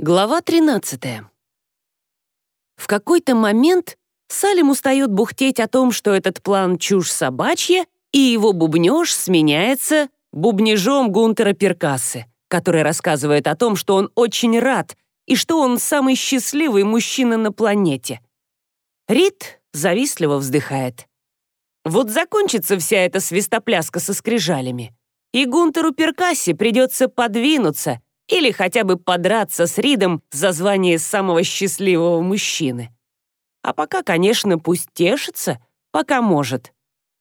Глава 13. В какой-то момент Салим устает бухтеть о том, что этот план чушь собачья, и его бубнеж сменяется бубнежом Гунтера Перкассы, который рассказывает о том, что он очень рад и что он самый счастливый мужчина на планете. Рид завистливо вздыхает. Вот закончится вся эта свистопляска со скрижалями, и Гунтеру Перкассе придется подвинуться — или хотя бы подраться с Ридом за звание самого счастливого мужчины. А пока, конечно, пусть тешится, пока может.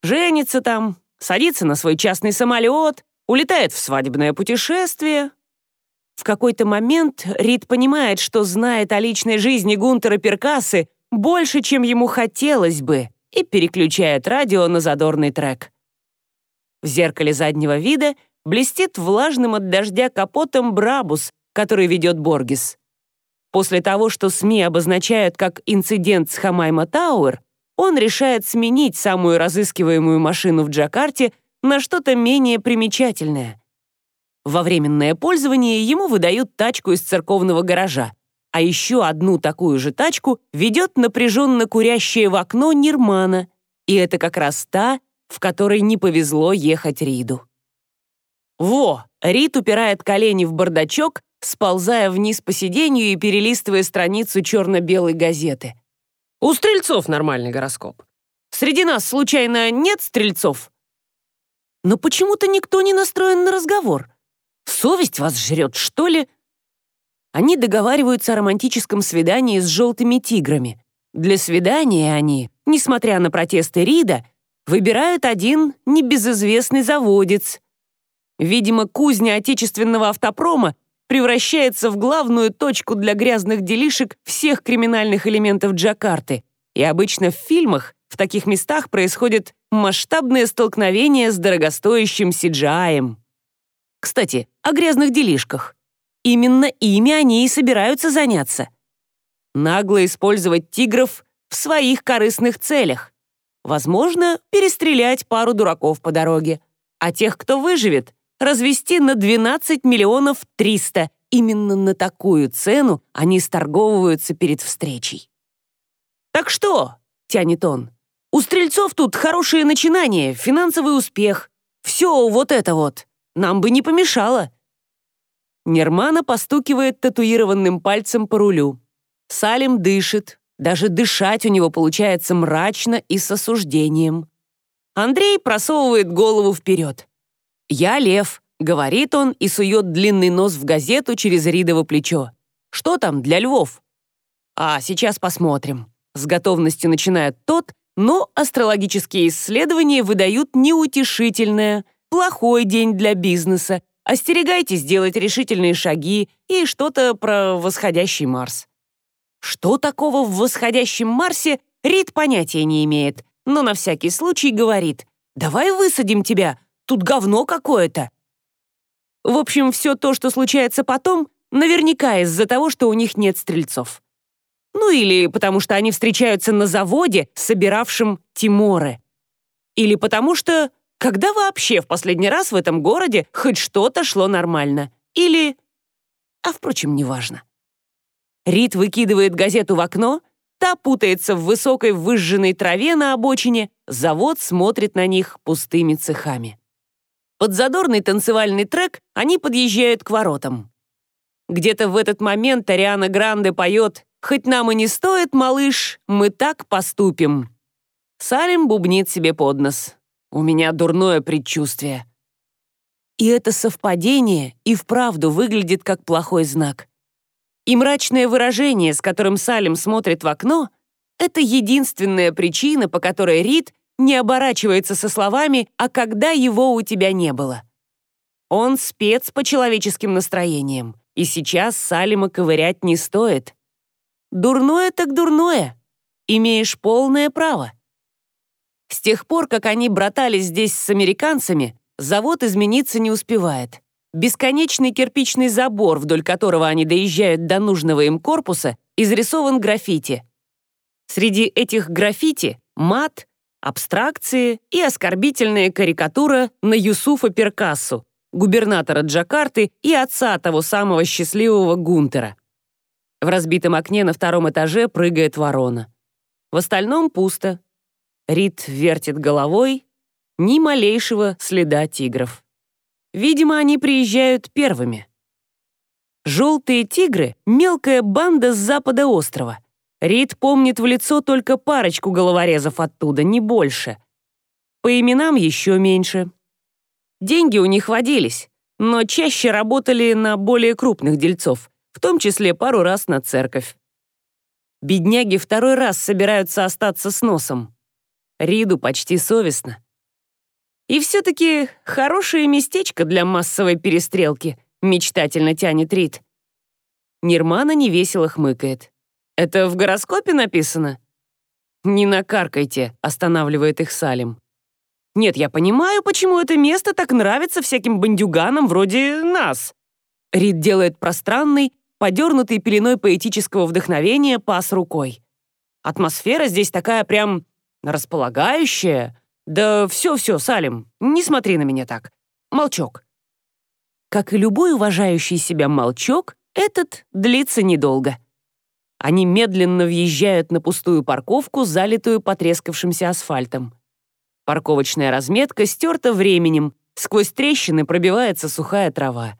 Женится там, садится на свой частный самолет, улетает в свадебное путешествие. В какой-то момент Рид понимает, что знает о личной жизни Гунтера Перкасы больше, чем ему хотелось бы, и переключает радио на задорный трек. В зеркале заднего вида — блестит влажным от дождя капотом Брабус, который ведет Боргис. После того, что СМИ обозначают как инцидент с Хамайма Тауэр, он решает сменить самую разыскиваемую машину в Джакарте на что-то менее примечательное. Во временное пользование ему выдают тачку из церковного гаража, а еще одну такую же тачку ведет напряженно курящая в окно Нирмана, и это как раз та, в которой не повезло ехать Риду. Во! Рит упирает колени в бардачок, сползая вниз по сиденью и перелистывая страницу черно-белой газеты. У стрельцов нормальный гороскоп. Среди нас, случайно, нет стрельцов? Но почему-то никто не настроен на разговор. Совесть вас жрет, что ли? Они договариваются о романтическом свидании с желтыми тиграми. Для свидания они, несмотря на протесты Рида, выбирают один небезызвестный заводец — Видимо, кузня отечественного автопрома превращается в главную точку для грязных делишек всех криминальных элементов Джакарты. И обычно в фильмах в таких местах происходит масштабное столкновение с дорогостоящим CGI. Кстати, о грязных делишках. Именно ими они и собираются заняться. Нагло использовать тигров в своих корыстных целях. Возможно, перестрелять пару дураков по дороге. А тех, кто выживет, развести на 12 миллионов 300. Именно на такую цену они сторговываются перед встречей. «Так что?» — тянет он. «У стрельцов тут хорошее начинание, финансовый успех. Все вот это вот. Нам бы не помешало». Нермана постукивает татуированным пальцем по рулю. Салим дышит. Даже дышать у него получается мрачно и с осуждением. Андрей просовывает голову вперед. «Я лев», — говорит он и сует длинный нос в газету через Ридово плечо. «Что там для львов?» «А, сейчас посмотрим». С готовностью начинает тот, но астрологические исследования выдают неутешительное. Плохой день для бизнеса. Остерегайтесь делать решительные шаги и что-то про восходящий Марс. Что такого в восходящем Марсе, Рид понятия не имеет, но на всякий случай говорит «Давай высадим тебя, Тут говно какое-то. В общем, все то, что случается потом, наверняка из-за того, что у них нет стрельцов. Ну или потому что они встречаются на заводе, собиравшем Тиморы. Или потому что когда вообще в последний раз в этом городе хоть что-то шло нормально? Или... А впрочем, неважно. Рид выкидывает газету в окно, та путается в высокой выжженной траве на обочине, завод смотрит на них пустыми цехами. Под задорный танцевальный трек они подъезжают к воротам. Где-то в этот момент Ариана Гранде поет «Хоть нам и не стоит, малыш, мы так поступим». Салим бубнит себе под нос. «У меня дурное предчувствие». И это совпадение и вправду выглядит как плохой знак. И мрачное выражение, с которым Салим смотрит в окно, это единственная причина, по которой Рид не оборачивается со словами «а когда его у тебя не было». Он спец по человеческим настроениям, и сейчас Салима ковырять не стоит. Дурное так дурное. Имеешь полное право. С тех пор, как они братались здесь с американцами, завод измениться не успевает. Бесконечный кирпичный забор, вдоль которого они доезжают до нужного им корпуса, изрисован граффити. Среди этих граффити мат, абстракции и оскорбительная карикатура на Юсуфа Перкассу, губернатора Джакарты и отца того самого счастливого Гунтера. В разбитом окне на втором этаже прыгает ворона. В остальном пусто. Рид вертит головой. Ни малейшего следа тигров. Видимо, они приезжают первыми. Желтые тигры — мелкая банда с запада острова. Рид помнит в лицо только парочку головорезов оттуда, не больше. По именам еще меньше. Деньги у них водились, но чаще работали на более крупных дельцов, в том числе пару раз на церковь. Бедняги второй раз собираются остаться с носом. Риду почти совестно. И все-таки хорошее местечко для массовой перестрелки, мечтательно тянет Рид. Нирмана невесело хмыкает. «Это в гороскопе написано?» «Не накаркайте», — останавливает их Салим. «Нет, я понимаю, почему это место так нравится всяким бандюганам вроде нас». Рид делает пространный, подернутый пеленой поэтического вдохновения пас рукой. Атмосфера здесь такая прям располагающая. Да все-все, Салим, не смотри на меня так. Молчок. Как и любой уважающий себя молчок, этот длится недолго. Они медленно въезжают на пустую парковку, залитую потрескавшимся асфальтом. Парковочная разметка стерта временем, сквозь трещины пробивается сухая трава.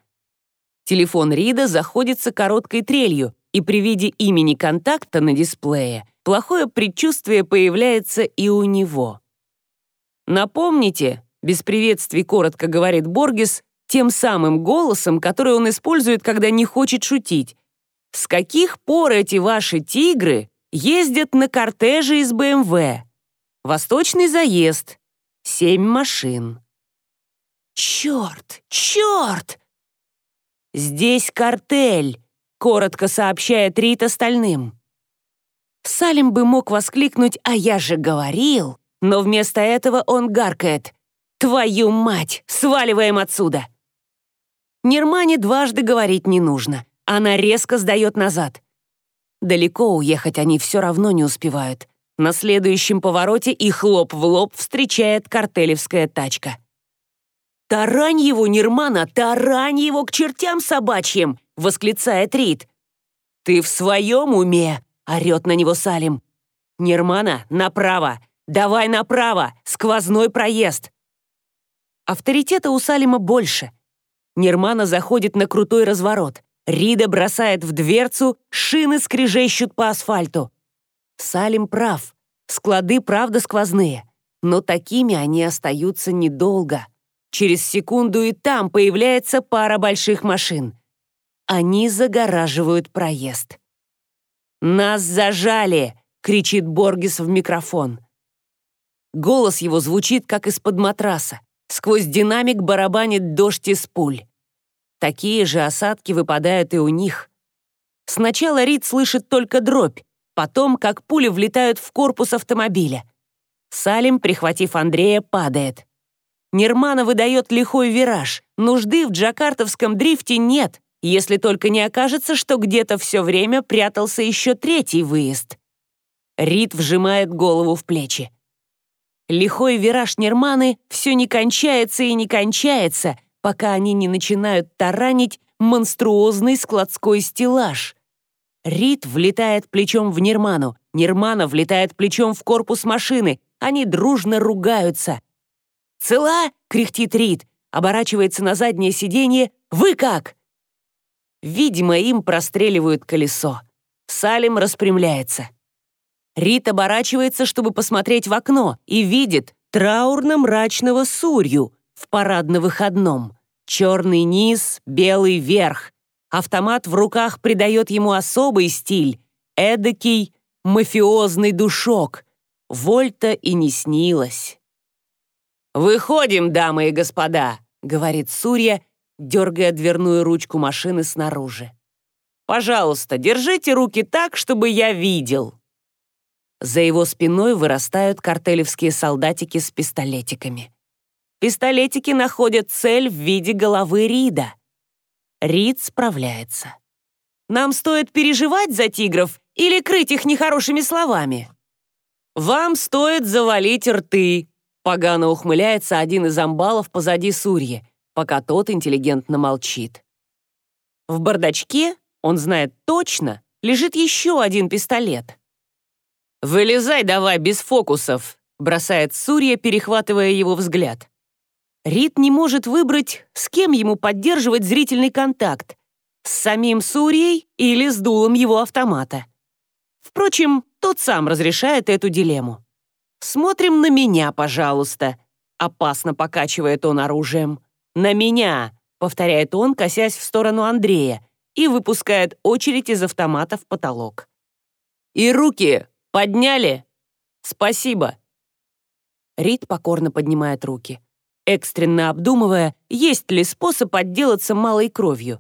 Телефон Рида заходится короткой трелью, и при виде имени контакта на дисплее плохое предчувствие появляется и у него. «Напомните», — без приветствий коротко говорит Боргес, тем самым голосом, который он использует, когда не хочет шутить. «С каких пор эти ваши тигры ездят на кортеже из БМВ? Восточный заезд. Семь машин». «Черт! Черт!» «Здесь картель», — коротко сообщает Рит остальным. Салим бы мог воскликнуть «А я же говорил», но вместо этого он гаркает «Твою мать! Сваливаем отсюда!» Нермане дважды говорить не нужно. Она резко сдает назад. Далеко уехать они все равно не успевают. На следующем повороте их лоб в лоб встречает картелевская тачка. «Тарань его, Нирмана, тарань его к чертям собачьим!» — восклицает Рид. «Ты в своем уме?» — орет на него Салим. «Нирмана, направо! Давай направо! Сквозной проезд!» Авторитета у Салима больше. Нирмана заходит на крутой разворот. Рида бросает в дверцу, шины скрежещут по асфальту. Салим прав. Склады правда сквозные. Но такими они остаются недолго. Через секунду и там появляется пара больших машин. Они загораживают проезд. «Нас зажали!» — кричит Боргис в микрофон. Голос его звучит, как из-под матраса. Сквозь динамик барабанит дождь из пуль. Такие же осадки выпадают и у них. Сначала Рид слышит только дробь, потом, как пули влетают в корпус автомобиля. Салим, прихватив Андрея, падает. Нирмана выдает лихой вираж. Нужды в джакартовском дрифте нет, если только не окажется, что где-то все время прятался еще третий выезд. Рид вжимает голову в плечи. Лихой вираж Нирманы все не кончается и не кончается, пока они не начинают таранить монструозный складской стеллаж. Рид влетает плечом в Нирману, Нирмана влетает плечом в корпус машины, они дружно ругаются. «Цела?» — кряхтит Рид, оборачивается на заднее сиденье. «Вы как?» Видимо, им простреливают колесо. Салим распрямляется. Рид оборачивается, чтобы посмотреть в окно, и видит траурно-мрачного Сурью в парадно-выходном. Черный низ, белый верх. Автомат в руках придает ему особый стиль, эдакий мафиозный душок. Вольта и не снилось. «Выходим, дамы и господа», — говорит Сурья, дергая дверную ручку машины снаружи. «Пожалуйста, держите руки так, чтобы я видел». За его спиной вырастают картелевские солдатики с пистолетиками. Пистолетики находят цель в виде головы Рида. Рид справляется. «Нам стоит переживать за тигров или крыть их нехорошими словами?» «Вам стоит завалить рты», Погано ухмыляется один из амбалов позади Сурьи, пока тот интеллигентно молчит. В бардачке, он знает точно, лежит еще один пистолет. «Вылезай давай без фокусов», — бросает Сурья, перехватывая его взгляд. Рид не может выбрать, с кем ему поддерживать зрительный контакт, с самим Сурьей или с дулом его автомата. Впрочем, тот сам разрешает эту дилемму. «Смотрим на меня, пожалуйста», — опасно покачивает он оружием. «На меня», — повторяет он, косясь в сторону Андрея, и выпускает очередь из автомата в потолок. «И руки подняли? Спасибо!» Рид покорно поднимает руки, экстренно обдумывая, есть ли способ отделаться малой кровью.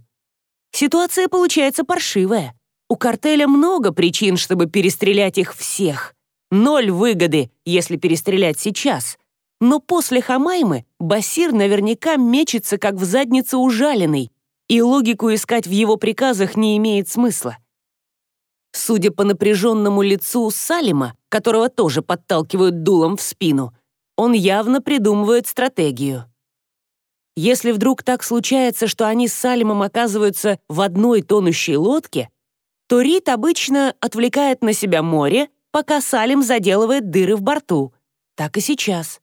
Ситуация получается паршивая. У картеля много причин, чтобы перестрелять их всех. Ноль выгоды, если перестрелять сейчас. Но после Хамаймы Басир наверняка мечется, как в заднице ужаленный, и логику искать в его приказах не имеет смысла. Судя по напряженному лицу Салима, которого тоже подталкивают дулом в спину, он явно придумывает стратегию. Если вдруг так случается, что они с Салимом оказываются в одной тонущей лодке, то Рит обычно отвлекает на себя море, пока Салим заделывает дыры в борту. Так и сейчас.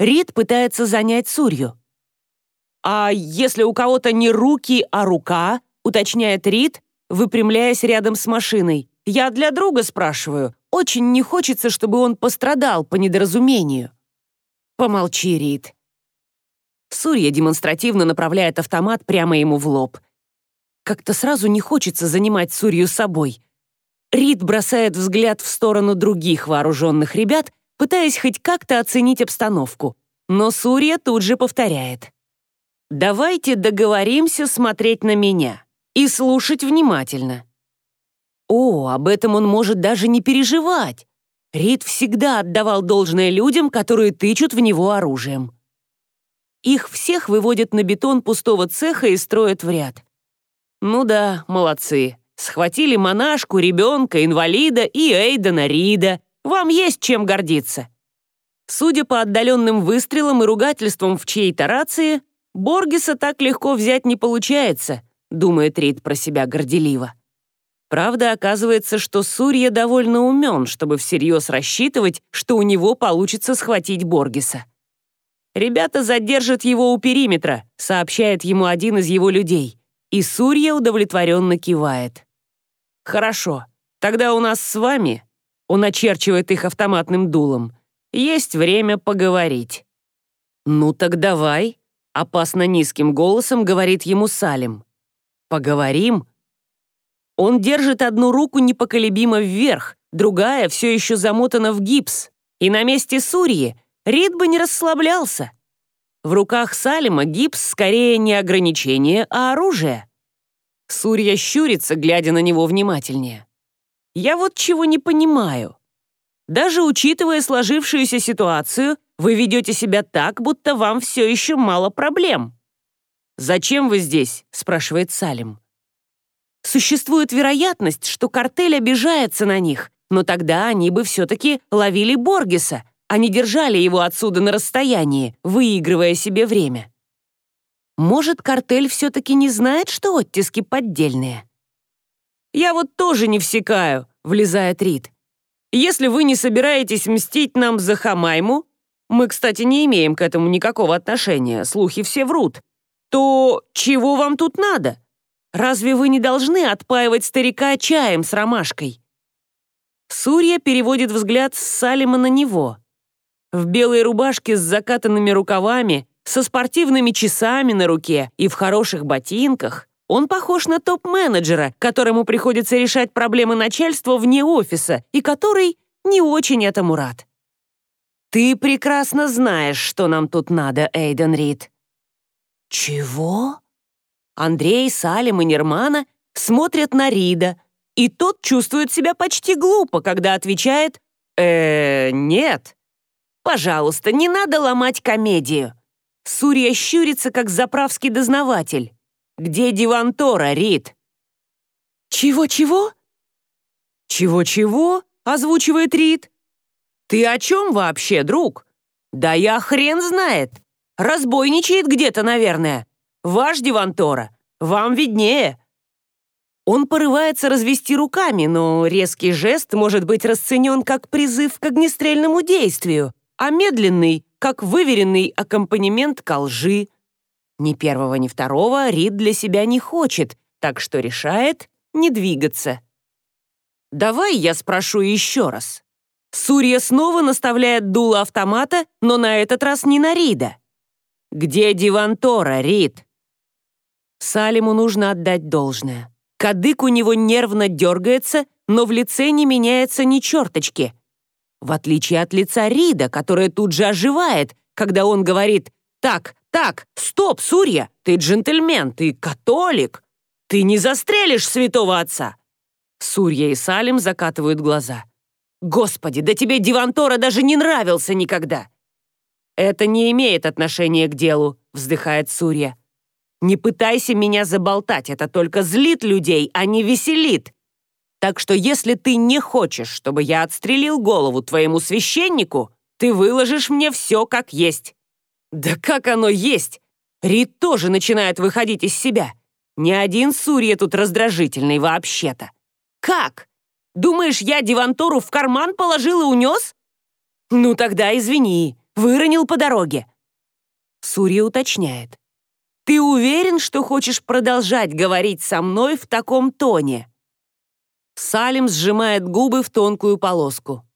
Рид пытается занять Сурью. «А если у кого-то не руки, а рука?» — уточняет Рид, выпрямляясь рядом с машиной. «Я для друга спрашиваю. Очень не хочется, чтобы он пострадал по недоразумению». «Помолчи, Рид». Сурья демонстративно направляет автомат прямо ему в лоб. Как-то сразу не хочется занимать Сурью собой. Рид бросает взгляд в сторону других вооруженных ребят, пытаясь хоть как-то оценить обстановку. Но Сурья тут же повторяет. «Давайте договоримся смотреть на меня и слушать внимательно». О, об этом он может даже не переживать. Рид всегда отдавал должное людям, которые тычут в него оружием. Их всех выводят на бетон пустого цеха и строят в ряд. Ну да, молодцы. Схватили монашку, ребенка, инвалида и Эйдена Рида. Вам есть чем гордиться. Судя по отдаленным выстрелам и ругательствам в чьей-то рации, Боргиса так легко взять не получается, думает Рид про себя горделиво. Правда, оказывается, что Сурья довольно умен, чтобы всерьез рассчитывать, что у него получится схватить Боргиса. «Ребята задержат его у периметра», сообщает ему один из его людей, и Сурья удовлетворенно кивает. «Хорошо, тогда у нас с вами», он очерчивает их автоматным дулом, есть время поговорить. «Ну так давай», — опасно низким голосом говорит ему Салим. «Поговорим?» Он держит одну руку непоколебимо вверх, другая все еще замотана в гипс. И на месте Сурьи Рид бы не расслаблялся. В руках Салима гипс скорее не ограничение, а оружие. Сурья щурится, глядя на него внимательнее. «Я вот чего не понимаю. Даже учитывая сложившуюся ситуацию, вы ведете себя так, будто вам все еще мало проблем». «Зачем вы здесь?» — спрашивает Салим. Существует вероятность, что картель обижается на них, но тогда они бы все-таки ловили Боргеса, а не держали его отсюда на расстоянии, выигрывая себе время. Может, картель все-таки не знает, что оттиски поддельные? «Я вот тоже не всекаю», — влезает Рид. «Если вы не собираетесь мстить нам за Хамайму, мы, кстати, не имеем к этому никакого отношения, слухи все врут, то чего вам тут надо?» Разве вы не должны отпаивать старика чаем с ромашкой?» Сурья переводит взгляд с Салима на него. В белой рубашке с закатанными рукавами, со спортивными часами на руке и в хороших ботинках он похож на топ-менеджера, которому приходится решать проблемы начальства вне офиса и который не очень этому рад. «Ты прекрасно знаешь, что нам тут надо, Эйден Рид». «Чего?» Андрей, Салим и Нермана смотрят на Рида, и тот чувствует себя почти глупо, когда отвечает «Э, нет». «Пожалуйста, не надо ломать комедию». Сурья щурится, как заправский дознаватель. «Где Дивантора, Рид?» «Чего-чего?» «Чего-чего?» — озвучивает Рид. «Ты о чем вообще, друг?» «Да я хрен знает. Разбойничает где-то, наверное. Ваш Дивантора, вам виднее». Он порывается развести руками, но резкий жест может быть расценен как призыв к огнестрельному действию, а медленный — как выверенный аккомпанемент ко лжи. Ни первого, ни второго Рид для себя не хочет, так что решает не двигаться. «Давай я спрошу еще раз». Сурья снова наставляет дуло автомата, но на этот раз не на Рида. «Где Дивантора, Рид?» Салиму нужно отдать должное. Кадык у него нервно дергается, но в лице не меняется ни черточки. В отличие от лица Рида, которое тут же оживает, когда он говорит «Так, так, стоп, Сурья, ты джентльмен, ты католик, ты не застрелишь святого отца!» Сурья и Салим закатывают глаза. «Господи, да тебе Дивантора даже не нравился никогда!» «Это не имеет отношения к делу», — вздыхает Сурья. Не пытайся меня заболтать, это только злит людей, а не веселит. Так что если ты не хочешь, чтобы я отстрелил голову твоему священнику, ты выложишь мне все как есть». «Да как оно есть?» Рид тоже начинает выходить из себя. Ни один Сурья тут раздражительный вообще-то. «Как? Думаешь, я Дивантору в карман положил и унес?» «Ну тогда извини, выронил по дороге». Сурья уточняет. Ты уверен, что хочешь продолжать говорить со мной в таком тоне?» Салим сжимает губы в тонкую полоску.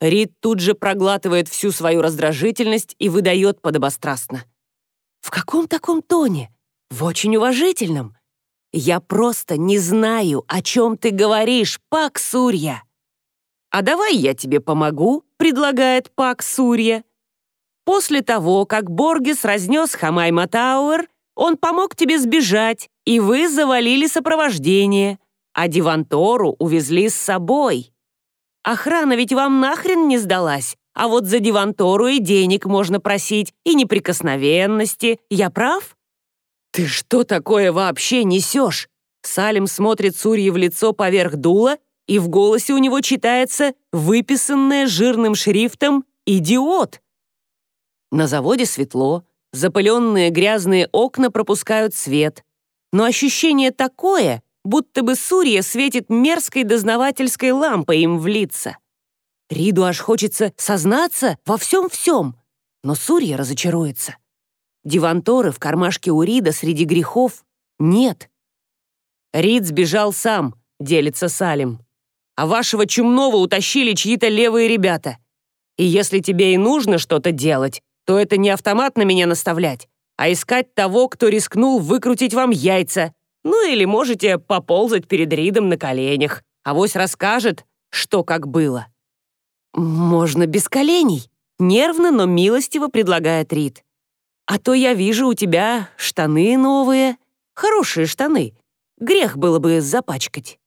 Рид тут же проглатывает всю свою раздражительность и выдает подобострастно. «В каком таком тоне? В очень уважительном. Я просто не знаю, о чем ты говоришь, Пак Сурья». «А давай я тебе помогу», — предлагает Пак Сурья. После того, как Боргес разнес Хамайма Тауэр, он помог тебе сбежать, и вы завалили сопровождение, а Дивантору увезли с собой. Охрана ведь вам нахрен не сдалась, а вот за Дивантору и денег можно просить, и неприкосновенности. Я прав? Ты что такое вообще несешь? Салим смотрит Сурье в лицо поверх дула, и в голосе у него читается выписанное жирным шрифтом «Идиот». На заводе светло, Запыленные грязные окна пропускают свет. Но ощущение такое, будто бы Сурья светит мерзкой дознавательской лампой им в лица. Риду аж хочется сознаться во всем-всем, но Сурья разочаруется. Диванторы в кармашке у Рида среди грехов нет. Рид сбежал сам, делится Салим. А вашего чумного утащили чьи-то левые ребята. И если тебе и нужно что-то делать, то это не автомат на меня наставлять, а искать того, кто рискнул выкрутить вам яйца. Ну или можете поползать перед Ридом на коленях. Авось расскажет, что как было. «Можно без коленей», — нервно, но милостиво предлагает Рид. «А то я вижу у тебя штаны новые, хорошие штаны. Грех было бы запачкать».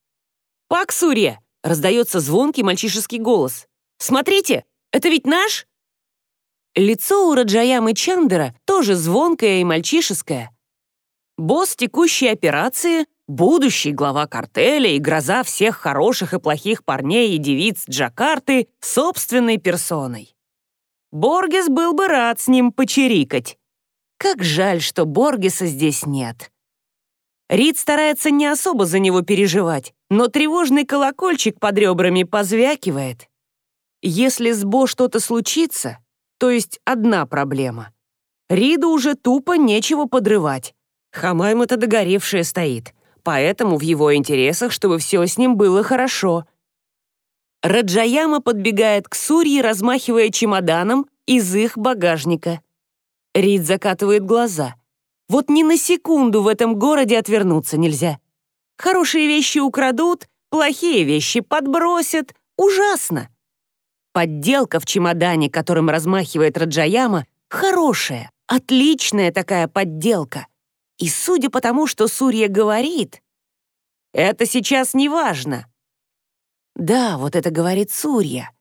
«Пак, Сурья!» — раздается звонкий мальчишеский голос. «Смотрите, это ведь наш?» Лицо у Раджаямы Чандера тоже звонкое и мальчишеское. Босс текущей операции, будущий глава картеля и гроза всех хороших и плохих парней и девиц Джакарты собственной персоной. Боргес был бы рад с ним почирикать. Как жаль, что Боргеса здесь нет. Рид старается не особо за него переживать, но тревожный колокольчик под ребрами позвякивает. Если с Бо что-то случится, то есть одна проблема. Риду уже тупо нечего подрывать. Хамайм-то догоревшая стоит, поэтому в его интересах, чтобы все с ним было хорошо. Раджаяма подбегает к Сурье, размахивая чемоданом из их багажника. Рид закатывает глаза. Вот ни на секунду в этом городе отвернуться нельзя. Хорошие вещи украдут, плохие вещи подбросят. Ужасно. Подделка в чемодане, которым размахивает Раджаяма, хорошая, отличная такая подделка. И судя по тому, что Сурья говорит, это сейчас не важно. Да, вот это говорит Сурья.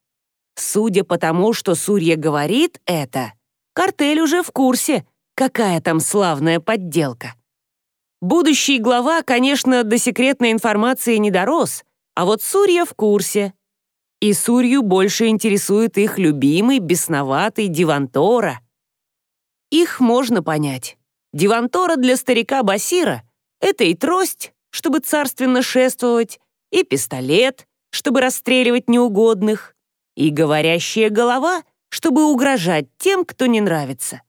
Судя по тому, что Сурья говорит это, картель уже в курсе, какая там славная подделка. Будущий глава, конечно, до секретной информации не дорос, а вот Сурья в курсе. И Сурью больше интересует их любимый, бесноватый Дивантора. Их можно понять. Дивантора для старика Басира — это и трость, чтобы царственно шествовать, и пистолет, чтобы расстреливать неугодных, и говорящая голова, чтобы угрожать тем, кто не нравится.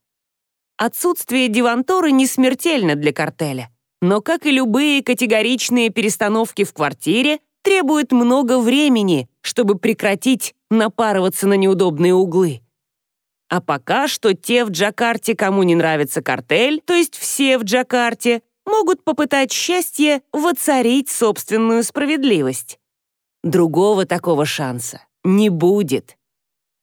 Отсутствие Диванторы не смертельно для картеля, но, как и любые категоричные перестановки в квартире, требует много времени, чтобы прекратить напарываться на неудобные углы. А пока что те в Джакарте, кому не нравится картель, то есть все в Джакарте, могут попытать счастье воцарить собственную справедливость. Другого такого шанса не будет.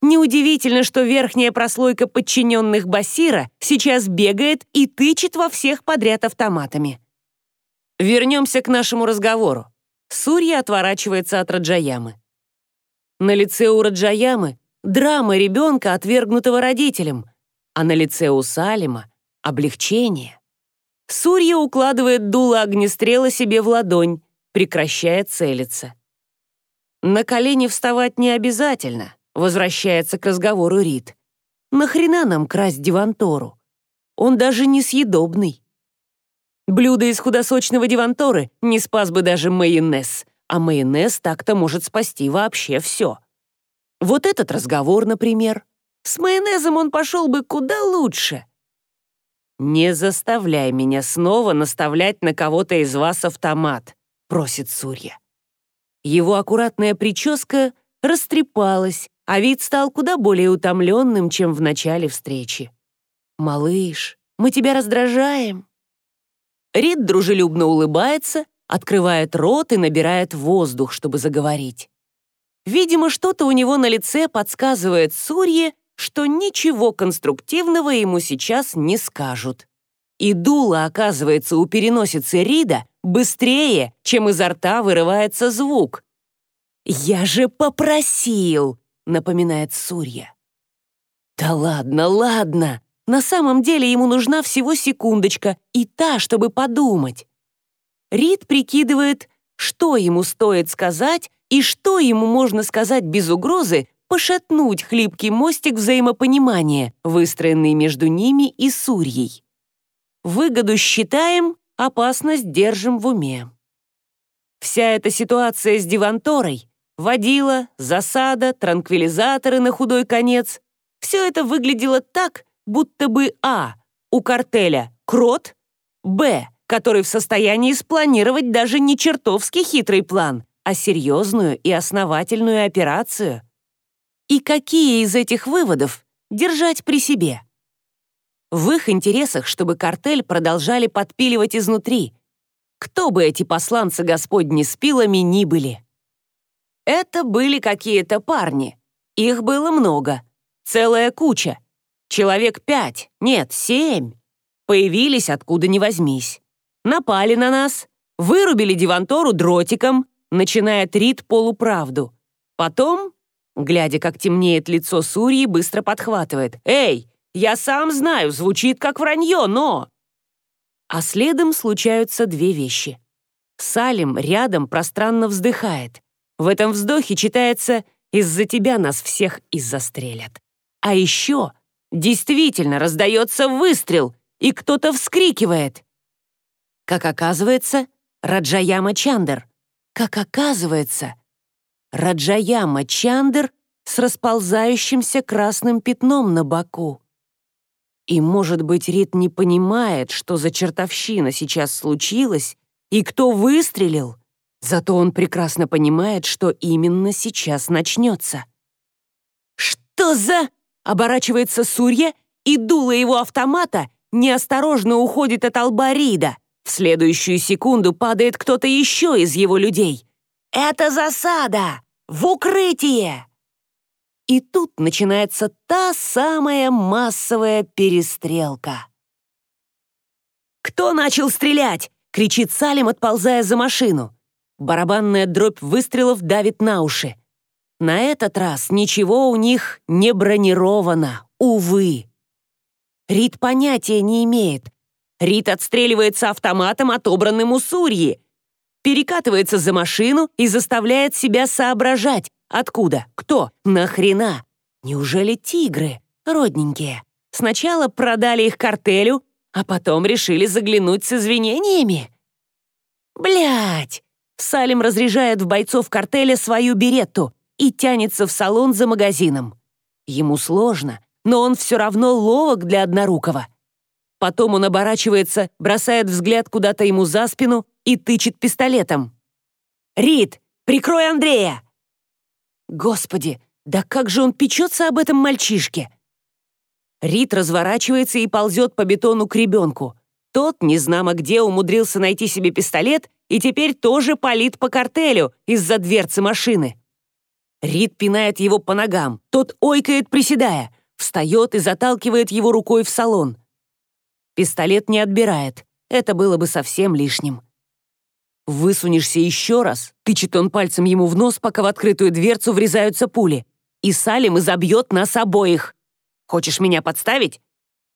Неудивительно, что верхняя прослойка подчиненных Басира сейчас бегает и тычет во всех подряд автоматами. Вернемся к нашему разговору. Сурья отворачивается от Раджаямы. На лице у Раджаямы драма ребенка, отвергнутого родителем, а на лице у Салима — облегчение. Сурья укладывает дуло огнестрела себе в ладонь, прекращая целиться. На колени вставать не обязательно, возвращается к разговору Рид. Нахрена нам красть Дивантору? Он даже несъедобный. Блюдо из худосочного Диванторы не спас бы даже майонез, а майонез так-то может спасти вообще все. Вот этот разговор, например. С майонезом он пошел бы куда лучше. «Не заставляй меня снова наставлять на кого-то из вас автомат», — просит Сурья. Его аккуратная прическа растрепалась, а вид стал куда более утомленным, чем в начале встречи. «Малыш, мы тебя раздражаем». Рид дружелюбно улыбается, открывает рот и набирает воздух, чтобы заговорить. Видимо, что-то у него на лице подсказывает Сурье, что ничего конструктивного ему сейчас не скажут. И дуло оказывается у переносицы Рида быстрее, чем изо рта вырывается звук. «Я же попросил!» — напоминает Сурья. «Да ладно, ладно!» На самом деле ему нужна всего секундочка, и та, чтобы подумать. Рид прикидывает, что ему стоит сказать, и что ему можно сказать без угрозы пошатнуть хлипкий мостик взаимопонимания, выстроенный между ними и Сурьей. Выгоду считаем, опасность держим в уме. Вся эта ситуация с Диванторой, водила, засада, транквилизаторы на худой конец, все это выглядело так, будто бы А. У картеля крот, Б. который в состоянии спланировать даже не чертовски хитрый план, а серьезную и основательную операцию. И какие из этих выводов держать при себе? В их интересах, чтобы картель продолжали подпиливать изнутри, кто бы эти посланцы Господни с пилами ни были. Это были какие-то парни. Их было много. Целая куча. Человек пять, нет, семь. Появились откуда ни возьмись. Напали на нас, вырубили Дивантору дротиком, начиная трит полуправду. Потом, глядя, как темнеет лицо Сурьи, быстро подхватывает. «Эй, я сам знаю, звучит как вранье, но...» А следом случаются две вещи. Салим рядом пространно вздыхает. В этом вздохе читается «Из-за тебя нас всех и застрелят». А еще действительно раздается выстрел, и кто-то вскрикивает. Как оказывается, Раджаяма Чандер — как оказывается, Раджаяма Чандер с расползающимся красным пятном на боку. И, может быть, Рит не понимает, что за чертовщина сейчас случилась и кто выстрелил, зато он прекрасно понимает, что именно сейчас начнется. «Что за...» — оборачивается Сурья, и дуло его автомата неосторожно уходит от лба Рида. В следующую секунду падает кто-то еще из его людей. «Это засада! В укрытие!» И тут начинается та самая массовая перестрелка. «Кто начал стрелять?» — кричит Салим, отползая за машину. Барабанная дробь выстрелов давит на уши. На этот раз ничего у них не бронировано, увы. Рид понятия не имеет, Рит отстреливается автоматом, отобранным у Сурьи, перекатывается за машину и заставляет себя соображать, откуда, кто, нахрена. Неужели тигры, родненькие, сначала продали их картелю, а потом решили заглянуть с извинениями? Блять! Салим разряжает в бойцов картеля свою беретту и тянется в салон за магазином. Ему сложно, но он все равно ловок для однорукого. Потом он оборачивается, бросает взгляд куда-то ему за спину и тычет пистолетом. «Рит, прикрой Андрея!» Господи, да как же он печется об этом мальчишке? Рит разворачивается и ползет по бетону к ребенку. Тот, незнамо где, умудрился найти себе пистолет и теперь тоже палит по картелю из-за дверцы машины. Рид пинает его по ногам, тот ойкает, приседая, встает и заталкивает его рукой в салон. Пистолет не отбирает, это было бы совсем лишним. «Высунешься еще раз», — тычет он пальцем ему в нос, пока в открытую дверцу врезаются пули. «И Салим изобьет нас обоих. Хочешь меня подставить?»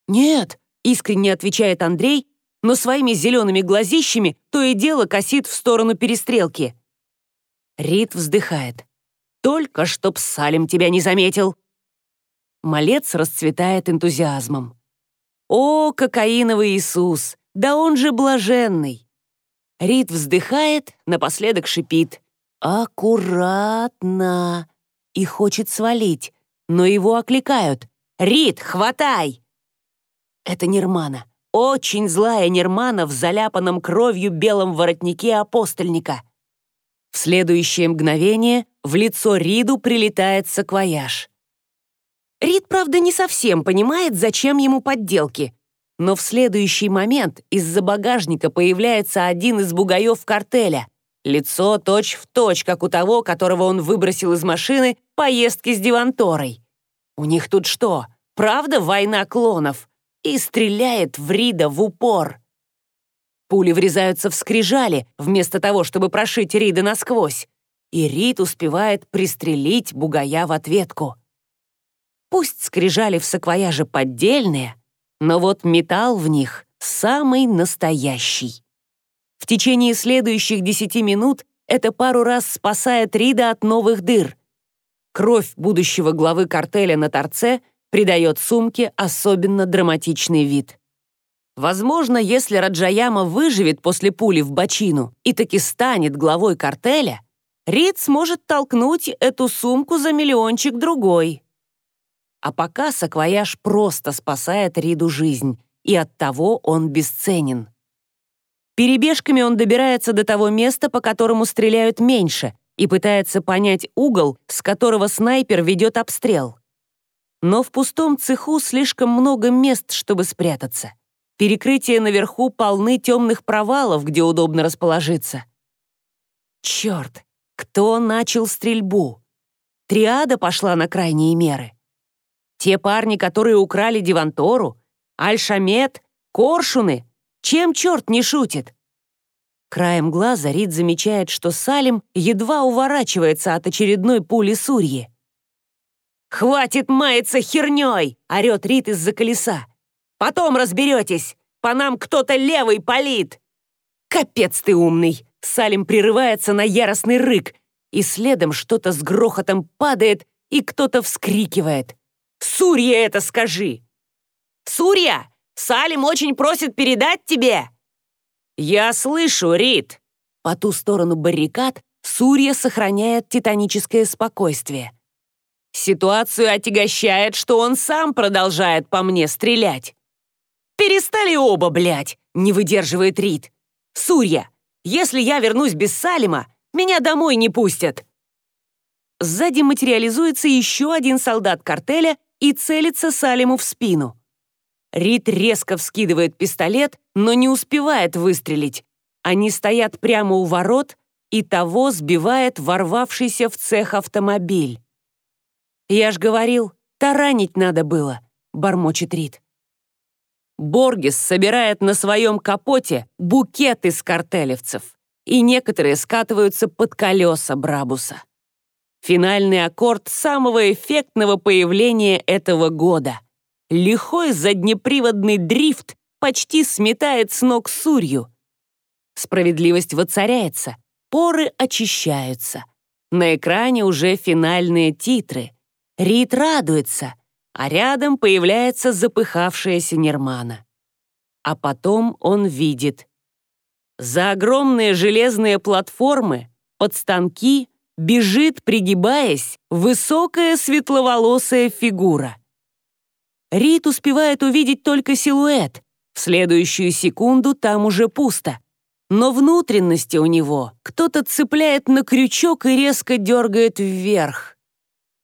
«Нет», — искренне отвечает Андрей, но своими зелеными глазищами то и дело косит в сторону перестрелки. Рид вздыхает. «Только чтоб Салим тебя не заметил!» Малец расцветает энтузиазмом. «О, кокаиновый Иисус! Да он же блаженный!» Рид вздыхает, напоследок шипит. «Аккуратно!» И хочет свалить, но его окликают. «Рид, хватай!» Это Нермана. Очень злая Нермана в заляпанном кровью белом воротнике апостольника. В следующее мгновение в лицо Риду прилетает саквояж. Рид, правда, не совсем понимает, зачем ему подделки. Но в следующий момент из-за багажника появляется один из бугаев картеля. Лицо точь-в-точь, точь, как у того, которого он выбросил из машины поездки с Диванторой. У них тут что, правда война клонов? и стреляет в Рида в упор. Пули врезаются в скрижали, вместо того, чтобы прошить Рида насквозь, и Рид успевает пристрелить бугая в ответку. Пусть скрижали в саквояже поддельные, но вот металл в них самый настоящий. В течение следующих десяти минут это пару раз спасает Рида от новых дыр. Кровь будущего главы картеля на торце придает сумке особенно драматичный вид. Возможно, если Раджаяма выживет после пули в бочину и таки станет главой картеля, Рид сможет толкнуть эту сумку за миллиончик другой. А пока саквояж просто спасает Риду жизнь, и оттого он бесценен. Перебежками он добирается до того места, по которому стреляют меньше, и пытается понять угол, с которого снайпер ведет обстрел. Но в пустом цеху слишком много мест, чтобы спрятаться. Перекрытия наверху полны темных провалов, где удобно расположиться. Черт, кто начал стрельбу? Триада пошла на крайние меры. Те парни, которые украли Дивантору, Аль-Шамет, Коршуны, чем черт не шутит? Краем глаза Рид замечает, что Салим едва уворачивается от очередной пули Сурьи. «Хватит маяться херней!» — орет Рит из-за колеса. «Потом разберетесь! По нам кто-то левый палит!» «Капец ты умный!» Салим прерывается на яростный рык, и следом что-то с грохотом падает, и кто-то вскрикивает. «Сурья это скажи!» «Сурья! Салим очень просит передать тебе!» «Я слышу, Рит!» По ту сторону баррикад Сурья сохраняет титаническое спокойствие. Ситуацию отягощает, что он сам продолжает по мне стрелять. «Перестали оба, блядь!» — не выдерживает Рид. «Сурья, если я вернусь без Салима, меня домой не пустят!» Сзади материализуется еще один солдат картеля и целится Салиму в спину. Рид резко вскидывает пистолет, но не успевает выстрелить. Они стоят прямо у ворот, и того сбивает ворвавшийся в цех автомобиль. «Я ж говорил, таранить надо было», — бормочет Рид. Боргес собирает на своем капоте букет из картелевцев, и некоторые скатываются под колеса Брабуса. Финальный аккорд самого эффектного появления этого года. Лихой заднеприводный дрифт почти сметает с ног Сурью. Справедливость воцаряется, поры очищаются. На экране уже финальные титры — Рид радуется, а рядом появляется запыхавшаяся Нермана. А потом он видит. За огромные железные платформы, под станки, бежит, пригибаясь, высокая светловолосая фигура. Рит успевает увидеть только силуэт. В следующую секунду там уже пусто. Но внутренности у него кто-то цепляет на крючок и резко дергает вверх.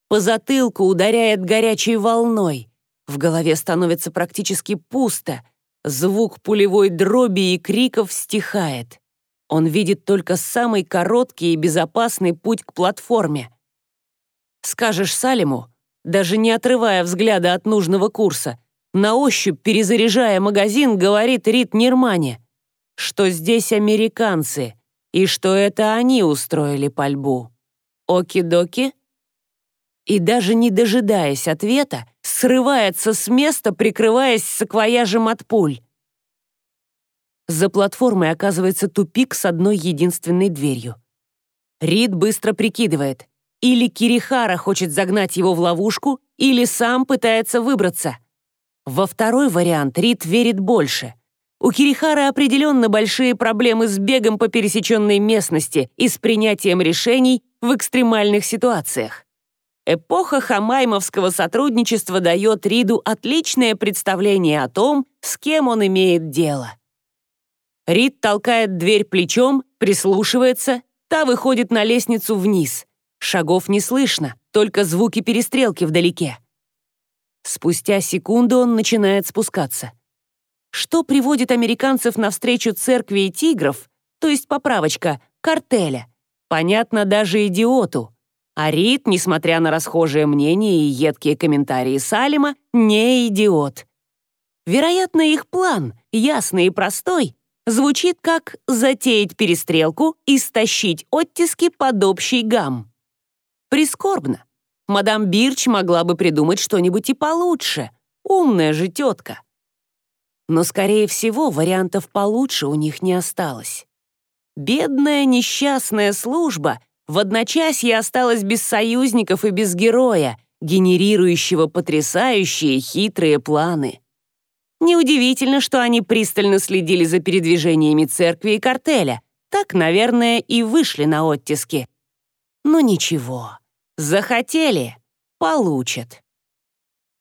По затылку ударяет горячей волной. В голове становится практически пусто. Звук пулевой дроби и криков стихает. Он видит только самый короткий и безопасный путь к платформе. Скажешь Салиму, даже не отрывая взгляда от нужного курса, на ощупь перезаряжая магазин, говорит Рит Нирмане, что здесь американцы и что это они устроили пальбу. Оки-доки? И даже не дожидаясь ответа, срывается с места, прикрываясь саквояжем от пуль. За платформой оказывается тупик с одной единственной дверью. Рид быстро прикидывает. Или Кирихара хочет загнать его в ловушку, или сам пытается выбраться. Во второй вариант Рид верит больше. У Кирихары определенно большие проблемы с бегом по пересеченной местности и с принятием решений в экстремальных ситуациях. Эпоха хамаймовского сотрудничества дает Риду отличное представление о том, с кем он имеет дело. Рид толкает дверь плечом, прислушивается, та выходит на лестницу вниз. Шагов не слышно, только звуки перестрелки вдалеке. Спустя секунду он начинает спускаться. Что приводит американцев навстречу церкви и тигров, то есть поправочка, картеля, понятно даже идиоту. А Рид, несмотря на расхожее мнение и едкие комментарии Салима, не идиот. Вероятно, их план, ясный и простой, звучит как «затеять перестрелку и стащить оттиски под общий гам». Прискорбно. Мадам Бирч могла бы придумать что-нибудь и получше. Умная же тетка. Но, скорее всего, вариантов получше у них не осталось. Бедная несчастная служба в одночасье осталась без союзников и без героя, генерирующего потрясающие хитрые планы. Неудивительно, что они пристально следили за передвижениями церкви и картеля. Так, наверное, и вышли на оттиски. Но ничего. Захотели — получат.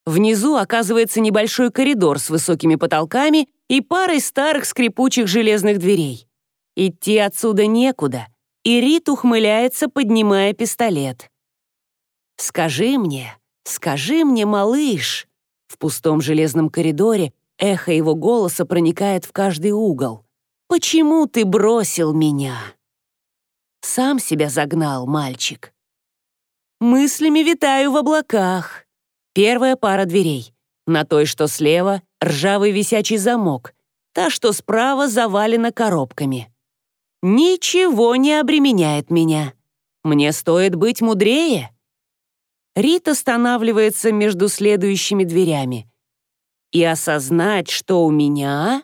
Внизу оказывается небольшой коридор с высокими потолками и парой старых скрипучих железных дверей. Идти отсюда некуда, и Рит ухмыляется, поднимая пистолет. «Скажи мне, скажи мне, малыш!» В пустом железном коридоре Эхо его голоса проникает в каждый угол. «Почему ты бросил меня?» Сам себя загнал, мальчик. Мыслями витаю в облаках. Первая пара дверей. На той, что слева, ржавый висячий замок. Та, что справа, завалена коробками. Ничего не обременяет меня. Мне стоит быть мудрее. Рит останавливается между следующими дверями и осознать, что у меня...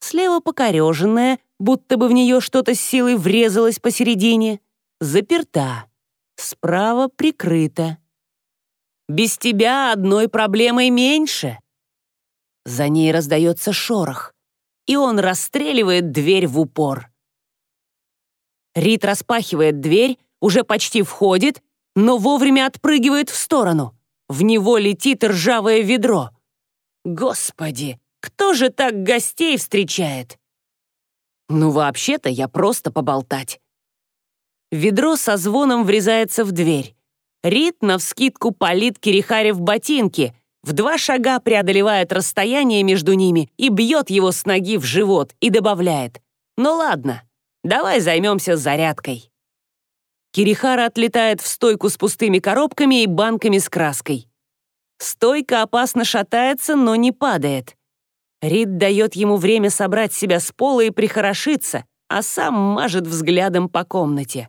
Слева покореженная, будто бы в нее что-то с силой врезалось посередине, заперта. Справа прикрыта. Без тебя одной проблемой меньше. За ней раздается шорох, и он расстреливает дверь в упор. Рит распахивает дверь, уже почти входит, но вовремя отпрыгивает в сторону. В него летит ржавое ведро — Господи, кто же так гостей встречает? Ну, вообще-то я просто поболтать. Ведро со звоном врезается в дверь. Рит навскидку палит Кирихаре в ботинки, в два шага преодолевает расстояние между ними и бьет его с ноги в живот и добавляет «Ну ладно, давай займемся зарядкой». Кирихара отлетает в стойку с пустыми коробками и банками с краской. Стойка опасно шатается, но не падает. Рид дает ему время собрать себя с пола и прихорошиться, а сам мажет взглядом по комнате.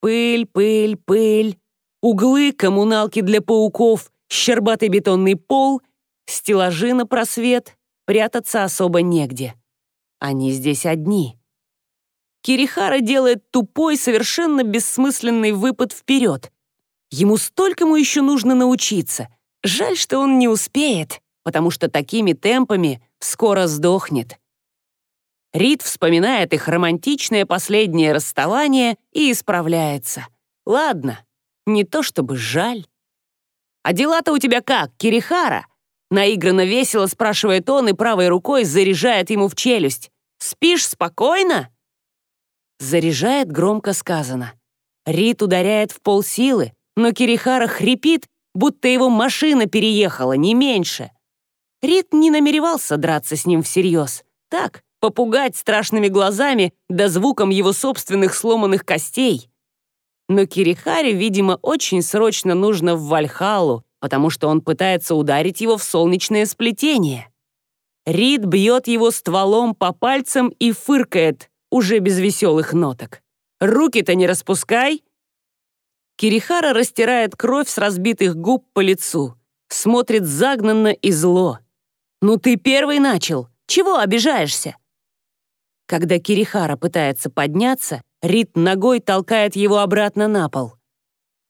Пыль, пыль, пыль. Углы, коммуналки для пауков, щербатый бетонный пол, стеллажи на просвет. Прятаться особо негде. Они здесь одни. Кирихара делает тупой, совершенно бессмысленный выпад вперед. Ему столькому еще нужно научиться — Жаль, что он не успеет, потому что такими темпами скоро сдохнет. Рид вспоминает их романтичное последнее расставание и исправляется. Ладно, не то чтобы жаль. «А дела-то у тебя как, Кирихара?» Наигранно весело спрашивает он и правой рукой заряжает ему в челюсть. «Спишь спокойно?» Заряжает громко сказано. Рид ударяет в полсилы, но Кирихара хрипит, будто его машина переехала, не меньше. Рид не намеревался драться с ним всерьез. Так, попугать страшными глазами да звуком его собственных сломанных костей. Но Кирихаре, видимо, очень срочно нужно в Вальхалу, потому что он пытается ударить его в солнечное сплетение. Рид бьет его стволом по пальцам и фыркает, уже без веселых ноток. «Руки-то не распускай!» Кирихара растирает кровь с разбитых губ по лицу, смотрит загнанно и зло. «Ну ты первый начал! Чего обижаешься?» Когда Кирихара пытается подняться, Рид ногой толкает его обратно на пол.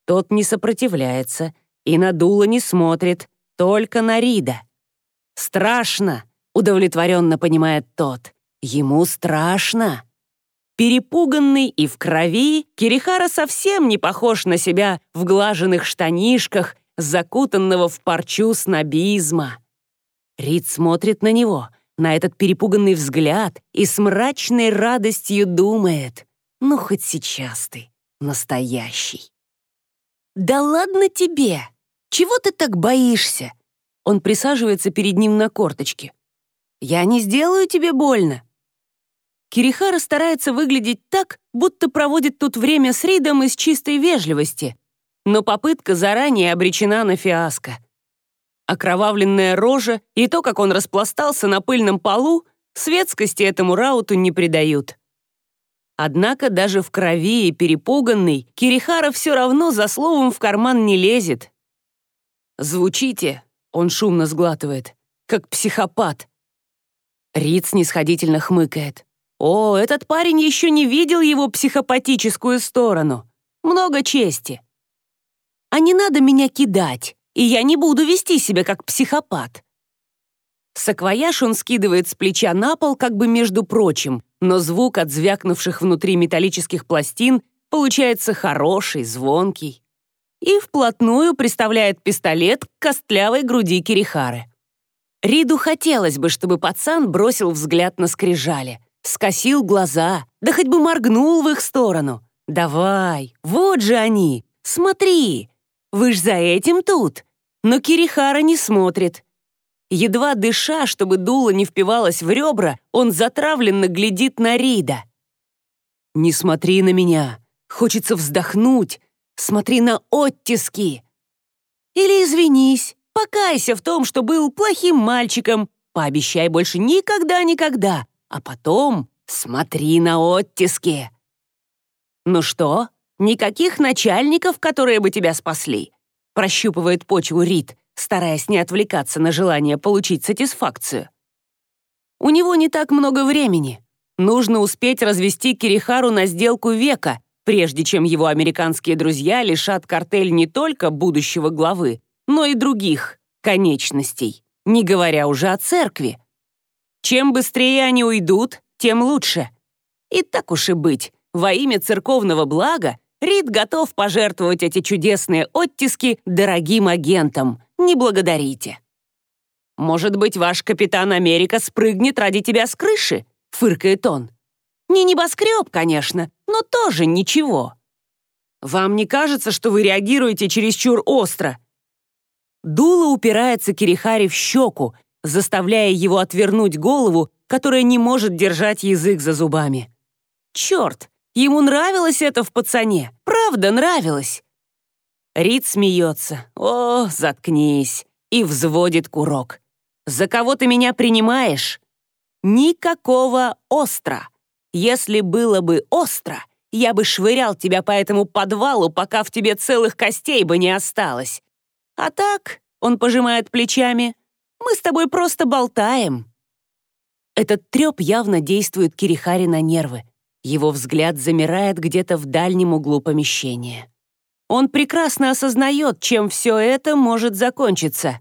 Тот не сопротивляется и на дуло не смотрит, только на Рида. «Страшно!» — удовлетворенно понимает тот. «Ему страшно!» Перепуганный и в крови, Кирихара совсем не похож на себя в глаженных штанишках, закутанного в парчу снобизма. Рид смотрит на него, на этот перепуганный взгляд, и с мрачной радостью думает — ну, хоть сейчас ты настоящий. «Да ладно тебе! Чего ты так боишься?» Он присаживается перед ним на корточке. «Я не сделаю тебе больно». Кирихара старается выглядеть так, будто проводит тут время с Ридом из чистой вежливости, но попытка заранее обречена на фиаско. Окровавленная рожа и то, как он распластался на пыльном полу, светскости этому рауту не придают. Однако даже в крови и перепуганный Кирихара все равно за словом в карман не лезет. «Звучите», — он шумно сглатывает, — «как психопат». Рид снисходительно хмыкает. «О, этот парень еще не видел его психопатическую сторону. Много чести. А не надо меня кидать, и я не буду вести себя как психопат». Саквояж он скидывает с плеча на пол, как бы между прочим, но звук от звякнувших внутри металлических пластин получается хороший, звонкий. И вплотную приставляет пистолет к костлявой груди Кирихары. Риду хотелось бы, чтобы пацан бросил взгляд на скрижали, скосил глаза, да хоть бы моргнул в их сторону. «Давай, вот же они, смотри, вы ж за этим тут!» Но Кирихара не смотрит, Едва дыша, чтобы дуло не впивалось в ребра, он затравленно глядит на Рида. «Не смотри на меня. Хочется вздохнуть. Смотри на оттиски. Или извинись, покайся в том, что был плохим мальчиком. Пообещай больше никогда-никогда. А потом смотри на оттиски». «Ну что, никаких начальников, которые бы тебя спасли?» Прощупывает почву Рид стараясь не отвлекаться на желание получить сатисфакцию. У него не так много времени. Нужно успеть развести Кирихару на сделку века, прежде чем его американские друзья лишат картель не только будущего главы, но и других конечностей, не говоря уже о церкви. Чем быстрее они уйдут, тем лучше. И так уж и быть, во имя церковного блага Рид готов пожертвовать эти чудесные оттиски дорогим агентам, не благодарите. «Может быть, ваш капитан Америка спрыгнет ради тебя с крыши?» — фыркает он. «Не небоскреб, конечно, но тоже ничего». «Вам не кажется, что вы реагируете чересчур остро?» Дуло упирается Кирихари в щеку, заставляя его отвернуть голову, которая не может держать язык за зубами. «Черт, ему нравилось это в пацане, правда нравилось. Рид смеется. «О, заткнись!» и взводит курок. «За кого ты меня принимаешь?» «Никакого остро. Если было бы остро, я бы швырял тебя по этому подвалу, пока в тебе целых костей бы не осталось. А так, — он пожимает плечами, — мы с тобой просто болтаем». Этот треп явно действует Кирихари на нервы. Его взгляд замирает где-то в дальнем углу помещения. Он прекрасно осознает, чем все это может закончиться.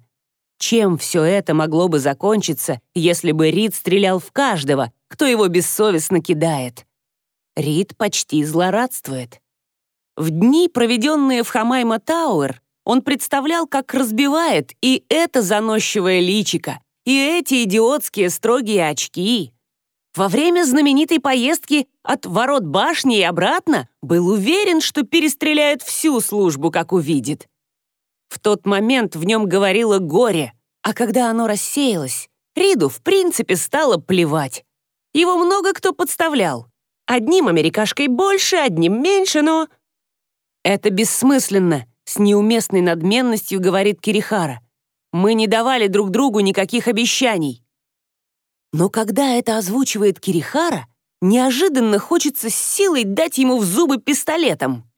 Чем все это могло бы закончиться, если бы Рид стрелял в каждого, кто его бессовестно кидает. Рид почти злорадствует. В дни, проведенные в Хамайма Тауэр, он представлял, как разбивает и это заносчивое личико, и эти идиотские строгие очки. Во время знаменитой поездки от ворот башни и обратно был уверен, что перестреляет всю службу, как увидит. В тот момент в нем говорило горе, а когда оно рассеялось, Риду в принципе стало плевать. Его много кто подставлял. Одним америкашкой больше, одним меньше, но... Это бессмысленно, с неуместной надменностью говорит Кирихара. Мы не давали друг другу никаких обещаний. Но когда это озвучивает Кирихара, неожиданно хочется с силой дать ему в зубы пистолетом.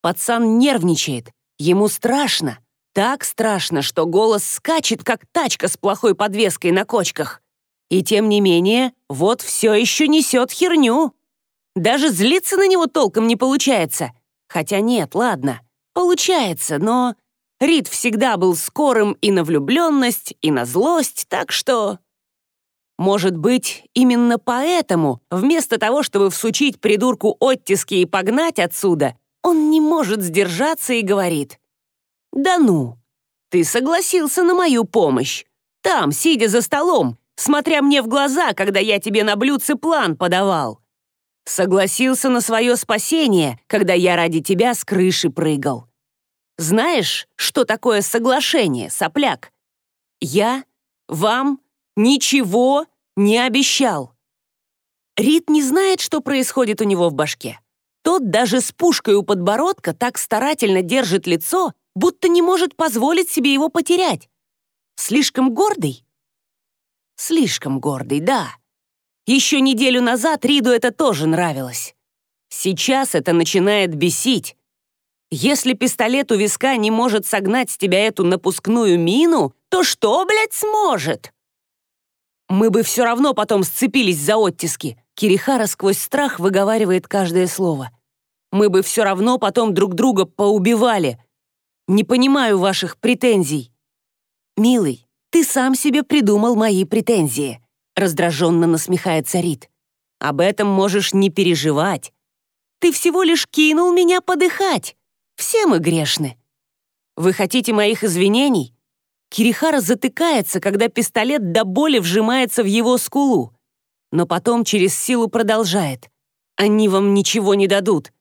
Пацан нервничает, ему страшно, так страшно, что голос скачет, как тачка с плохой подвеской на кочках. И тем не менее, вот все еще несет херню. Даже злиться на него толком не получается. Хотя нет, ладно, получается, но Рид всегда был скорым и на влюбленность, и на злость, так что... Может быть, именно поэтому, вместо того, чтобы всучить придурку оттиски и погнать отсюда, он не может сдержаться и говорит. «Да ну! Ты согласился на мою помощь. Там, сидя за столом, смотря мне в глаза, когда я тебе на блюдце план подавал. Согласился на свое спасение, когда я ради тебя с крыши прыгал. Знаешь, что такое соглашение, сопляк? Я вам ничего не обещал. Рид не знает, что происходит у него в башке. Тот даже с пушкой у подбородка так старательно держит лицо, будто не может позволить себе его потерять. Слишком гордый? Слишком гордый, да. Еще неделю назад Риду это тоже нравилось. Сейчас это начинает бесить. Если пистолет у виска не может согнать с тебя эту напускную мину, то что, блядь, сможет? Мы бы все равно потом сцепились за оттиски. Кирихара сквозь страх выговаривает каждое слово. Мы бы все равно потом друг друга поубивали. Не понимаю ваших претензий. Милый, ты сам себе придумал мои претензии. Раздраженно насмехается Рит. Об этом можешь не переживать. Ты всего лишь кинул меня подыхать. Все мы грешны. Вы хотите моих извинений? Кирихара затыкается, когда пистолет до боли вжимается в его скулу. Но потом через силу продолжает. Они вам ничего не дадут.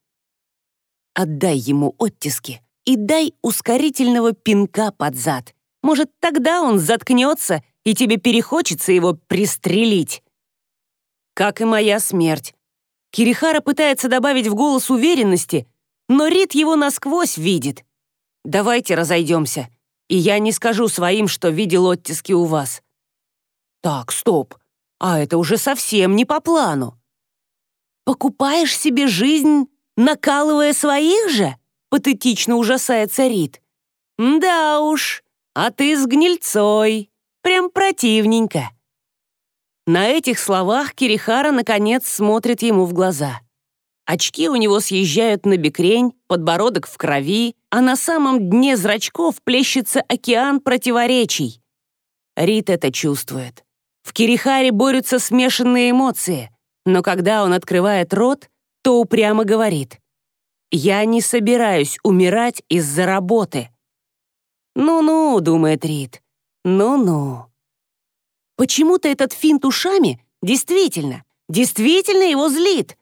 Отдай ему оттиски и дай ускорительного пинка под зад. Может, тогда он заткнется, и тебе перехочется его пристрелить. Как и моя смерть. Кирихара пытается добавить в голос уверенности, но Рид его насквозь видит. Давайте разойдемся и я не скажу своим, что видел оттиски у вас. Так, стоп. А это уже совсем не по плану. Покупаешь себе жизнь, накалывая своих же? Патетично ужасается Рид. Да уж, а ты с гнильцой. Прям противненько. На этих словах Кирихара наконец смотрит ему в глаза. Очки у него съезжают на бекрень, подбородок в крови, а на самом дне зрачков плещется океан противоречий. Рит это чувствует. В Кирихаре борются смешанные эмоции, но когда он открывает рот, то упрямо говорит «Я не собираюсь умирать из-за работы». «Ну-ну», — думает Рит, — «ну-ну». Почему-то этот финт ушами действительно, действительно его злит,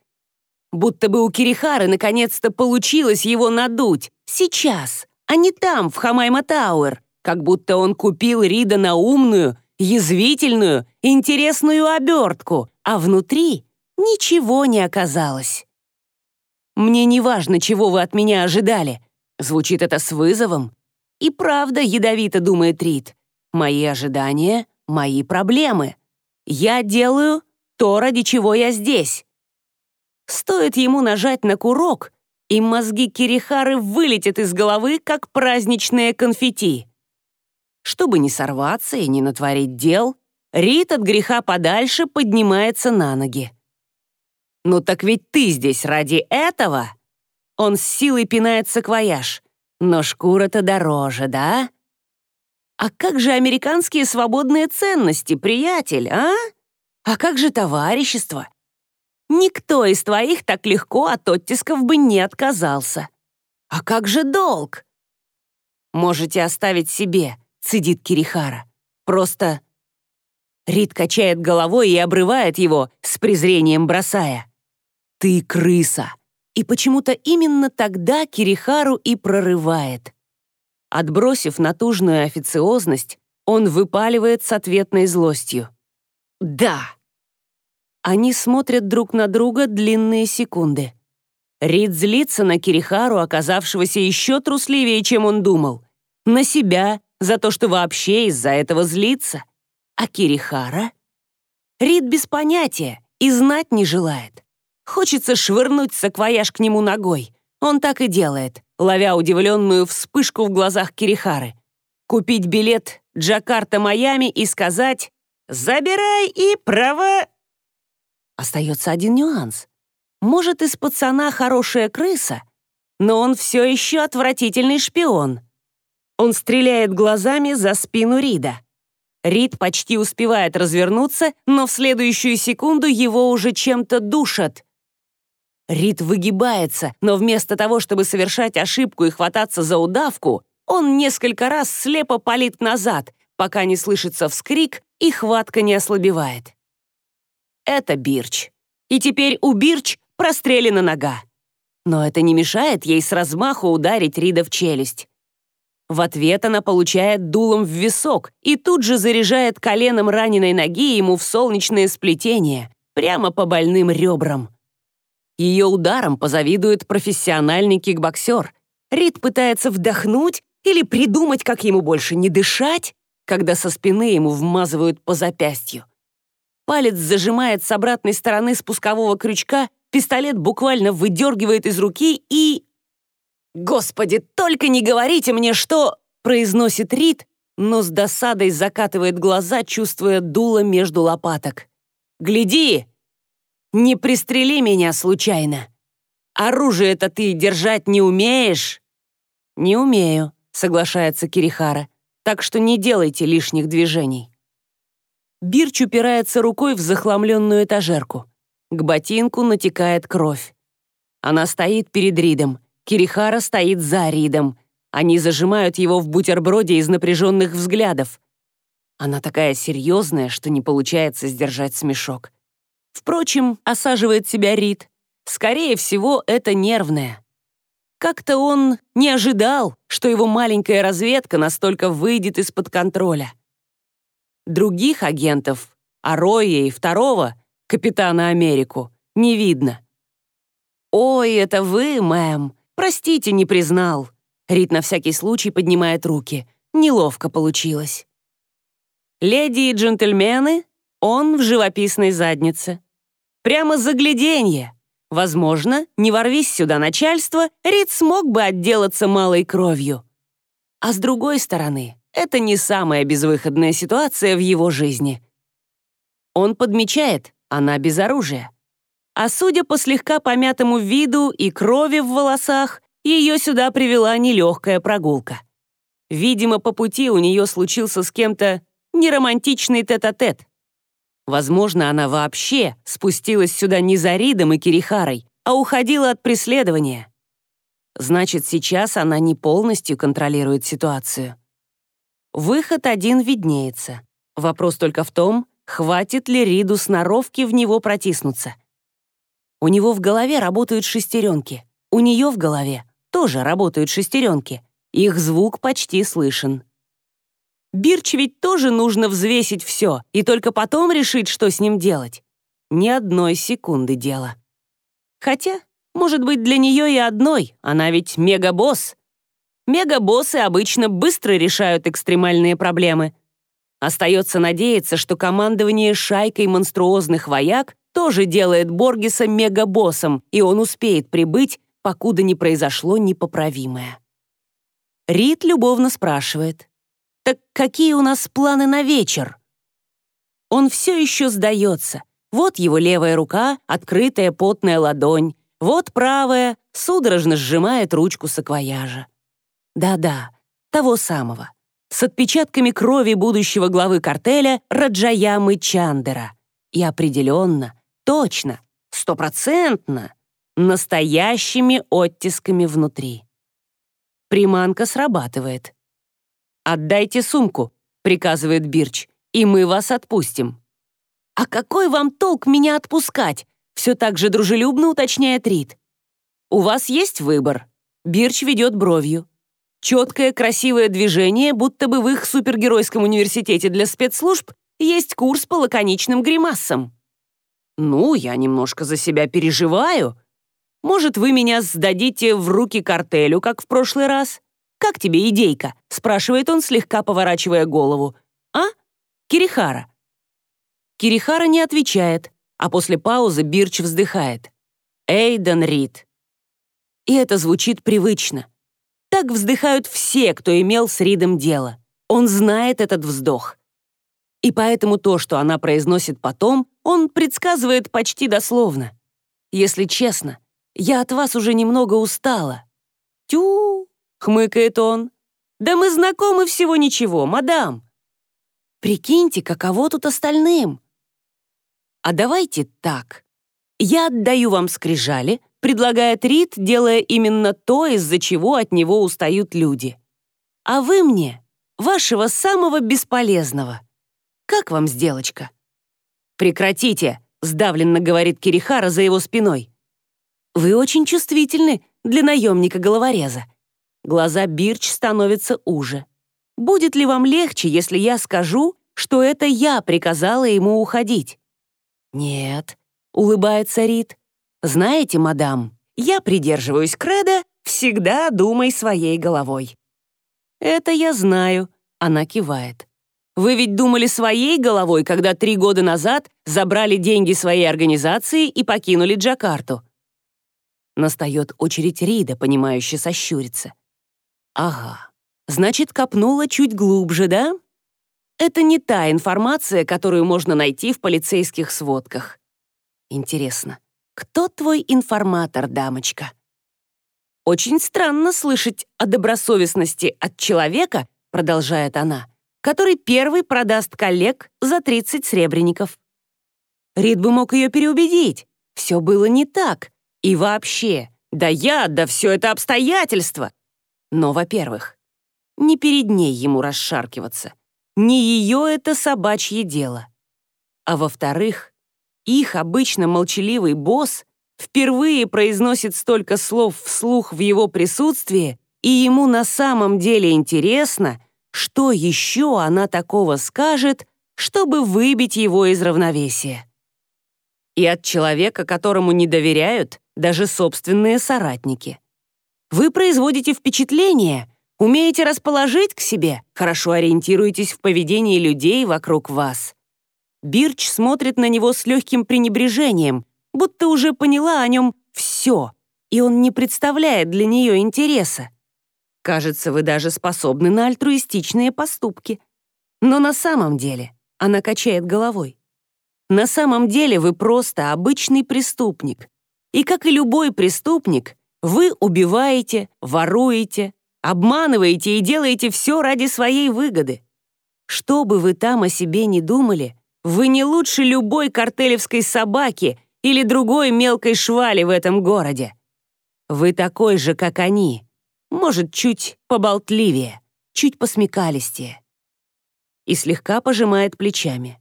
Будто бы у Кирихары наконец-то получилось его надуть. Сейчас, а не там, в Хамайма Тауэр. Как будто он купил Рида на умную, язвительную, интересную обертку, а внутри ничего не оказалось. «Мне не важно, чего вы от меня ожидали». Звучит это с вызовом. И правда ядовито думает Рид. «Мои ожидания — мои проблемы. Я делаю то, ради чего я здесь. Стоит ему нажать на курок, и мозги Кирихары вылетят из головы, как праздничные конфетти. Чтобы не сорваться и не натворить дел, Рит от греха подальше поднимается на ноги. «Ну так ведь ты здесь ради этого?» Он с силой пинает саквояж. «Но шкура-то дороже, да?» «А как же американские свободные ценности, приятель, а?» А как же товарищество? Никто из твоих так легко от оттисков бы не отказался. А как же долг? Можете оставить себе, цедит Кирихара. Просто... Рид качает головой и обрывает его, с презрением бросая. «Ты крыса!» И почему-то именно тогда Кирихару и прорывает. Отбросив натужную официозность, он выпаливает с ответной злостью. «Да!» Они смотрят друг на друга длинные секунды. Рид злится на Кирихару, оказавшегося еще трусливее, чем он думал. На себя, за то, что вообще из-за этого злится. А Кирихара? Рид без понятия и знать не желает. Хочется швырнуть саквояж к нему ногой. Он так и делает, ловя удивленную вспышку в глазах Кирихары. Купить билет Джакарта-Майами и сказать «Забирай и права...» Остается один нюанс. Может, из пацана хорошая крыса, но он все еще отвратительный шпион. Он стреляет глазами за спину Рида. Рид почти успевает развернуться, но в следующую секунду его уже чем-то душат. Рид выгибается, но вместо того, чтобы совершать ошибку и хвататься за удавку, он несколько раз слепо палит назад, пока не слышится вскрик и хватка не ослабевает. Это Бирч. И теперь у Бирч прострелена нога. Но это не мешает ей с размаху ударить Рида в челюсть. В ответ она получает дулом в висок и тут же заряжает коленом раненой ноги ему в солнечное сплетение, прямо по больным ребрам. Ее ударом позавидует профессиональный кикбоксер. Рид пытается вдохнуть или придумать, как ему больше не дышать, когда со спины ему вмазывают по запястью. Палец зажимает с обратной стороны спускового крючка, пистолет буквально выдергивает из руки и... «Господи, только не говорите мне, что...» произносит Рид, но с досадой закатывает глаза, чувствуя дуло между лопаток. «Гляди! Не пристрели меня случайно! Оружие-то ты держать не умеешь?» «Не умею», — соглашается Кирихара, «так что не делайте лишних движений». Бирч упирается рукой в захламленную этажерку. К ботинку натекает кровь. Она стоит перед Ридом — Кирихара стоит за Ридом. Они зажимают его в бутерброде из напряженных взглядов. Она такая серьезная, что не получается сдержать смешок. Впрочем, осаживает себя Рид. Скорее всего, это нервное. Как-то он не ожидал, что его маленькая разведка настолько выйдет из-под контроля. Других агентов, Ароя и второго, капитана Америку, не видно. «Ой, это вы, мэм!» «Простите, не признал». Рит на всякий случай поднимает руки. Неловко получилось. «Леди и джентльмены, он в живописной заднице. Прямо загляденье. Возможно, не ворвись сюда начальство, Рид смог бы отделаться малой кровью. А с другой стороны, это не самая безвыходная ситуация в его жизни. Он подмечает, она без оружия. А судя по слегка помятому виду и крови в волосах, ее сюда привела нелегкая прогулка. Видимо, по пути у нее случился с кем-то неромантичный тет-а-тет. -тет. Возможно, она вообще спустилась сюда не за Ридом и Кирихарой, а уходила от преследования. Значит, сейчас она не полностью контролирует ситуацию. Выход один виднеется. Вопрос только в том, хватит ли Риду сноровки в него протиснуться. У него в голове работают шестеренки. У нее в голове тоже работают шестеренки. Их звук почти слышен. Бирч ведь тоже нужно взвесить все и только потом решить, что с ним делать. Ни одной секунды дела. Хотя, может быть, для нее и одной, она ведь мегабосс. Мегабоссы обычно быстро решают экстремальные проблемы. Остается надеяться, что командование шайкой монструозных вояк тоже делает Боргиса мегабоссом, и он успеет прибыть, покуда не произошло непоправимое. Рид любовно спрашивает, «Так какие у нас планы на вечер?» Он все еще сдается. Вот его левая рука, открытая потная ладонь, вот правая, судорожно сжимает ручку саквояжа. Да-да, того самого, с отпечатками крови будущего главы картеля Раджаямы Чандера — И определенно, точно, стопроцентно, настоящими оттисками внутри. Приманка срабатывает. «Отдайте сумку», — приказывает Бирч, «и мы вас отпустим». «А какой вам толк меня отпускать?» — все так же дружелюбно уточняет Рид. «У вас есть выбор». Бирч ведет бровью. Четкое, красивое движение, будто бы в их супергеройском университете для спецслужб есть курс по лаконичным гримасам. «Ну, я немножко за себя переживаю. Может, вы меня сдадите в руки картелю, как в прошлый раз? Как тебе идейка?» — спрашивает он, слегка поворачивая голову. «А? Кирихара?» Кирихара не отвечает, а после паузы Бирч вздыхает. «Эйден Рид». И это звучит привычно. Так вздыхают все, кто имел с Ридом дело. Он знает этот вздох. И поэтому то, что она произносит потом, он предсказывает почти дословно. Если честно, я от вас уже немного устала. Тю, хмыкает он. Да мы знакомы всего ничего, мадам. Прикиньте, каково тут остальным. А давайте так. Я отдаю вам скрижали, предлагает Рид, делая именно то, из-за чего от него устают люди. А вы мне вашего самого бесполезного. Как вам сделочка? Прекратите, сдавленно говорит Кирихара за его спиной. Вы очень чувствительны для наемника-головореза. Глаза Бирч становятся уже. Будет ли вам легче, если я скажу, что это я приказала ему уходить? Нет, улыбается Рид. Знаете, мадам, я придерживаюсь креда «всегда думай своей головой». Это я знаю, она кивает. Вы ведь думали своей головой, когда три года назад забрали деньги своей организации и покинули Джакарту. Настает очередь Рида, понимающе сощуриться. Ага, значит, копнула чуть глубже, да? Это не та информация, которую можно найти в полицейских сводках. Интересно, кто твой информатор, дамочка? Очень странно слышать о добросовестности от человека, продолжает она, который первый продаст коллег за 30 сребреников. Рид бы мог ее переубедить. Все было не так. И вообще, да я, да все это обстоятельства. Но, во-первых, не перед ней ему расшаркиваться. Не ее это собачье дело. А во-вторых, их обычно молчаливый босс впервые произносит столько слов вслух в его присутствии, и ему на самом деле интересно, что еще она такого скажет, чтобы выбить его из равновесия. И от человека, которому не доверяют даже собственные соратники. Вы производите впечатление, умеете расположить к себе, хорошо ориентируетесь в поведении людей вокруг вас. Бирч смотрит на него с легким пренебрежением, будто уже поняла о нем все, и он не представляет для нее интереса. Кажется, вы даже способны на альтруистичные поступки. Но на самом деле она качает головой. На самом деле вы просто обычный преступник. И как и любой преступник, вы убиваете, воруете, обманываете и делаете все ради своей выгоды. Что бы вы там о себе не думали, вы не лучше любой картелевской собаки или другой мелкой швали в этом городе. Вы такой же, как они. Может, чуть поболтливее, чуть посмекалистее. И слегка пожимает плечами.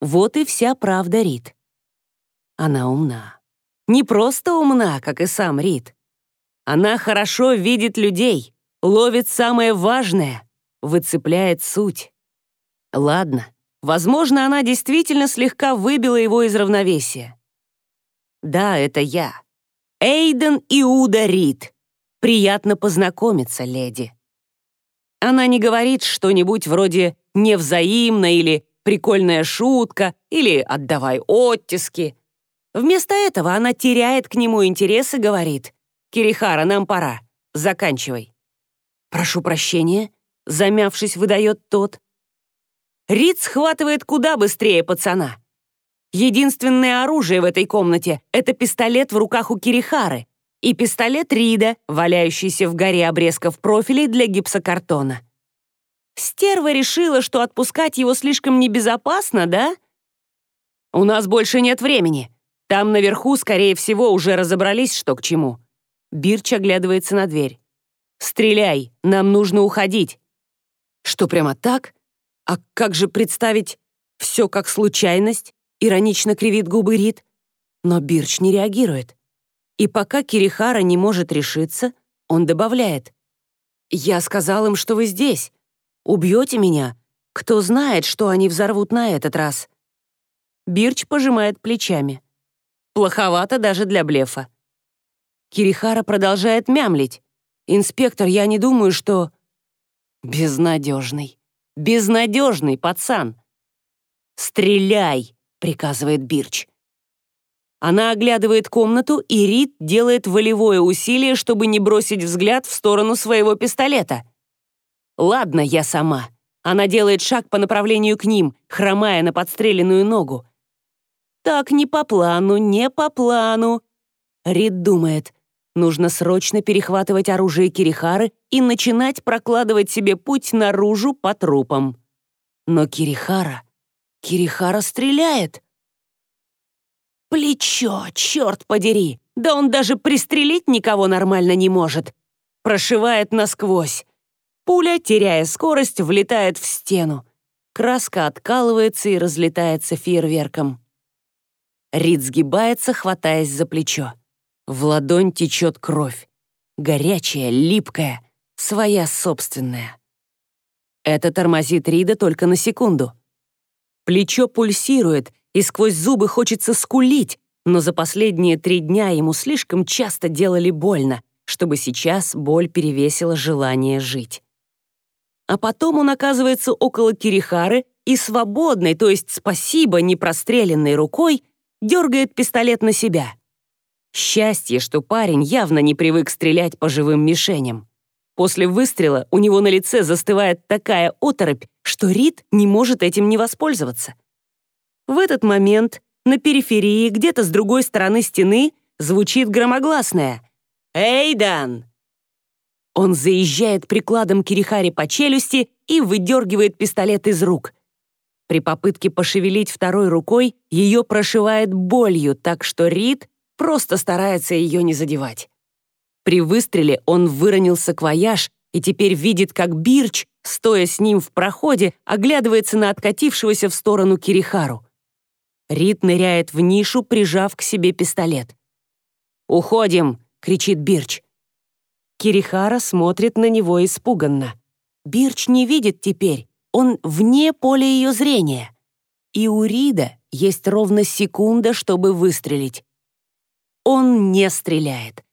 Вот и вся правда Рит. Она умна. Не просто умна, как и сам Рит. Она хорошо видит людей, ловит самое важное, выцепляет суть. Ладно, Возможно, она действительно слегка выбила его из равновесия. Да, это я. Эйден Иуда Рид. Приятно познакомиться, леди. Она не говорит что-нибудь вроде «невзаимно» или «прикольная шутка» или «отдавай оттиски». Вместо этого она теряет к нему интерес и говорит «Кирихара, нам пора. Заканчивай». «Прошу прощения», — замявшись, выдает тот. Рид схватывает куда быстрее пацана. Единственное оружие в этой комнате — это пистолет в руках у Кирихары и пистолет Рида, валяющийся в горе обрезков профилей для гипсокартона. Стерва решила, что отпускать его слишком небезопасно, да? «У нас больше нет времени. Там наверху, скорее всего, уже разобрались, что к чему». Бирч оглядывается на дверь. «Стреляй, нам нужно уходить». «Что, прямо так? А как же представить все как случайность?» Иронично кривит губы Рид. Но Бирч не реагирует. И пока Кирихара не может решиться, он добавляет. «Я сказал им, что вы здесь. Убьете меня? Кто знает, что они взорвут на этот раз?» Бирч пожимает плечами. Плоховато даже для блефа. Кирихара продолжает мямлить. «Инспектор, я не думаю, что...» «Безнадежный. Безнадежный пацан!» «Стреляй!» — приказывает Бирч. Она оглядывает комнату, и Рид делает волевое усилие, чтобы не бросить взгляд в сторону своего пистолета. «Ладно, я сама». Она делает шаг по направлению к ним, хромая на подстреленную ногу. «Так не по плану, не по плану». Рид думает, нужно срочно перехватывать оружие Кирихары и начинать прокладывать себе путь наружу по трупам. Но Кирихара... Кирихара стреляет. Плечо, черт подери! Да он даже пристрелить никого нормально не может. Прошивает насквозь. Пуля, теряя скорость, влетает в стену. Краска откалывается и разлетается фейерверком. Рид сгибается, хватаясь за плечо. В ладонь течет кровь. Горячая, липкая, своя собственная. Это тормозит Рида только на секунду. Плечо пульсирует, и сквозь зубы хочется скулить, но за последние три дня ему слишком часто делали больно, чтобы сейчас боль перевесила желание жить. А потом он оказывается около Кирихары и свободной, то есть спасибо, непрострелянной рукой, дергает пистолет на себя. Счастье, что парень явно не привык стрелять по живым мишеням. После выстрела у него на лице застывает такая оторопь, что Рид не может этим не воспользоваться. В этот момент на периферии, где-то с другой стороны стены, звучит громогласное «Эй, Дан!». Он заезжает прикладом Кирихари по челюсти и выдергивает пистолет из рук. При попытке пошевелить второй рукой ее прошивает болью, так что Рид просто старается ее не задевать. При выстреле он выронил саквояж и теперь видит, как Бирч, стоя с ним в проходе, оглядывается на откатившегося в сторону Кирихару. Рид ныряет в нишу, прижав к себе пистолет. «Уходим!» — кричит Бирч. Кирихара смотрит на него испуганно. Бирч не видит теперь, он вне поля ее зрения. И у Рида есть ровно секунда, чтобы выстрелить. Он не стреляет.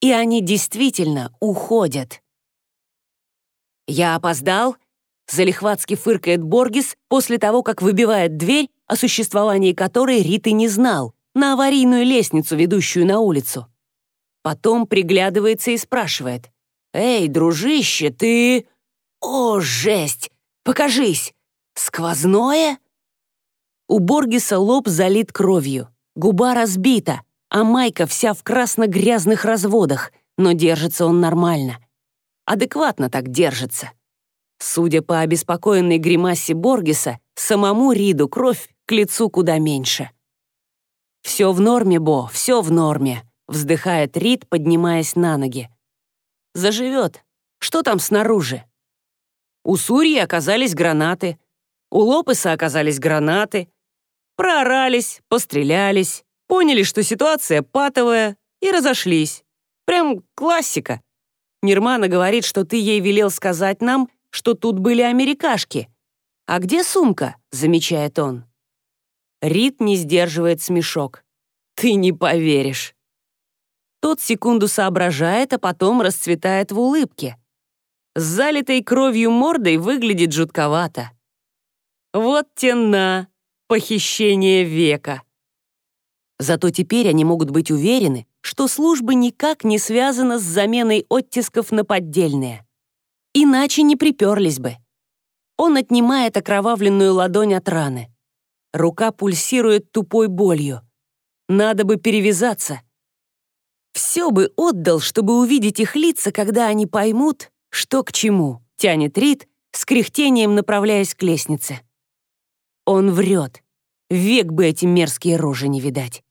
И они действительно уходят. «Я опоздал?» — залихватски фыркает Боргис после того, как выбивает дверь о существовании которой Рит и не знал, на аварийную лестницу, ведущую на улицу. Потом приглядывается и спрашивает. «Эй, дружище, ты...» «О, жесть! Покажись! Сквозное?» У Боргиса лоб залит кровью, губа разбита, а майка вся в красно-грязных разводах, но держится он нормально. Адекватно так держится. Судя по обеспокоенной гримасе Боргиса, самому Риду кровь к лицу куда меньше. «Все в норме, Бо, все в норме», — вздыхает Рид, поднимаясь на ноги. «Заживет. Что там снаружи?» У Сурьи оказались гранаты, у Лопеса оказались гранаты. Проорались, пострелялись, поняли, что ситуация патовая, и разошлись. Прям классика. Нирмана говорит, что ты ей велел сказать нам, что тут были америкашки. «А где сумка?» — замечает он. Рид не сдерживает смешок. «Ты не поверишь». Тот секунду соображает, а потом расцветает в улыбке. С залитой кровью мордой выглядит жутковато. Вот тена, похищение века. Зато теперь они могут быть уверены, что служба никак не связана с заменой оттисков на поддельные. Иначе не приперлись бы. Он отнимает окровавленную ладонь от раны. Рука пульсирует тупой болью. Надо бы перевязаться. Все бы отдал, чтобы увидеть их лица, когда они поймут, что к чему, тянет Рид, с кряхтением направляясь к лестнице. Он врет. Век бы эти мерзкие рожи не видать.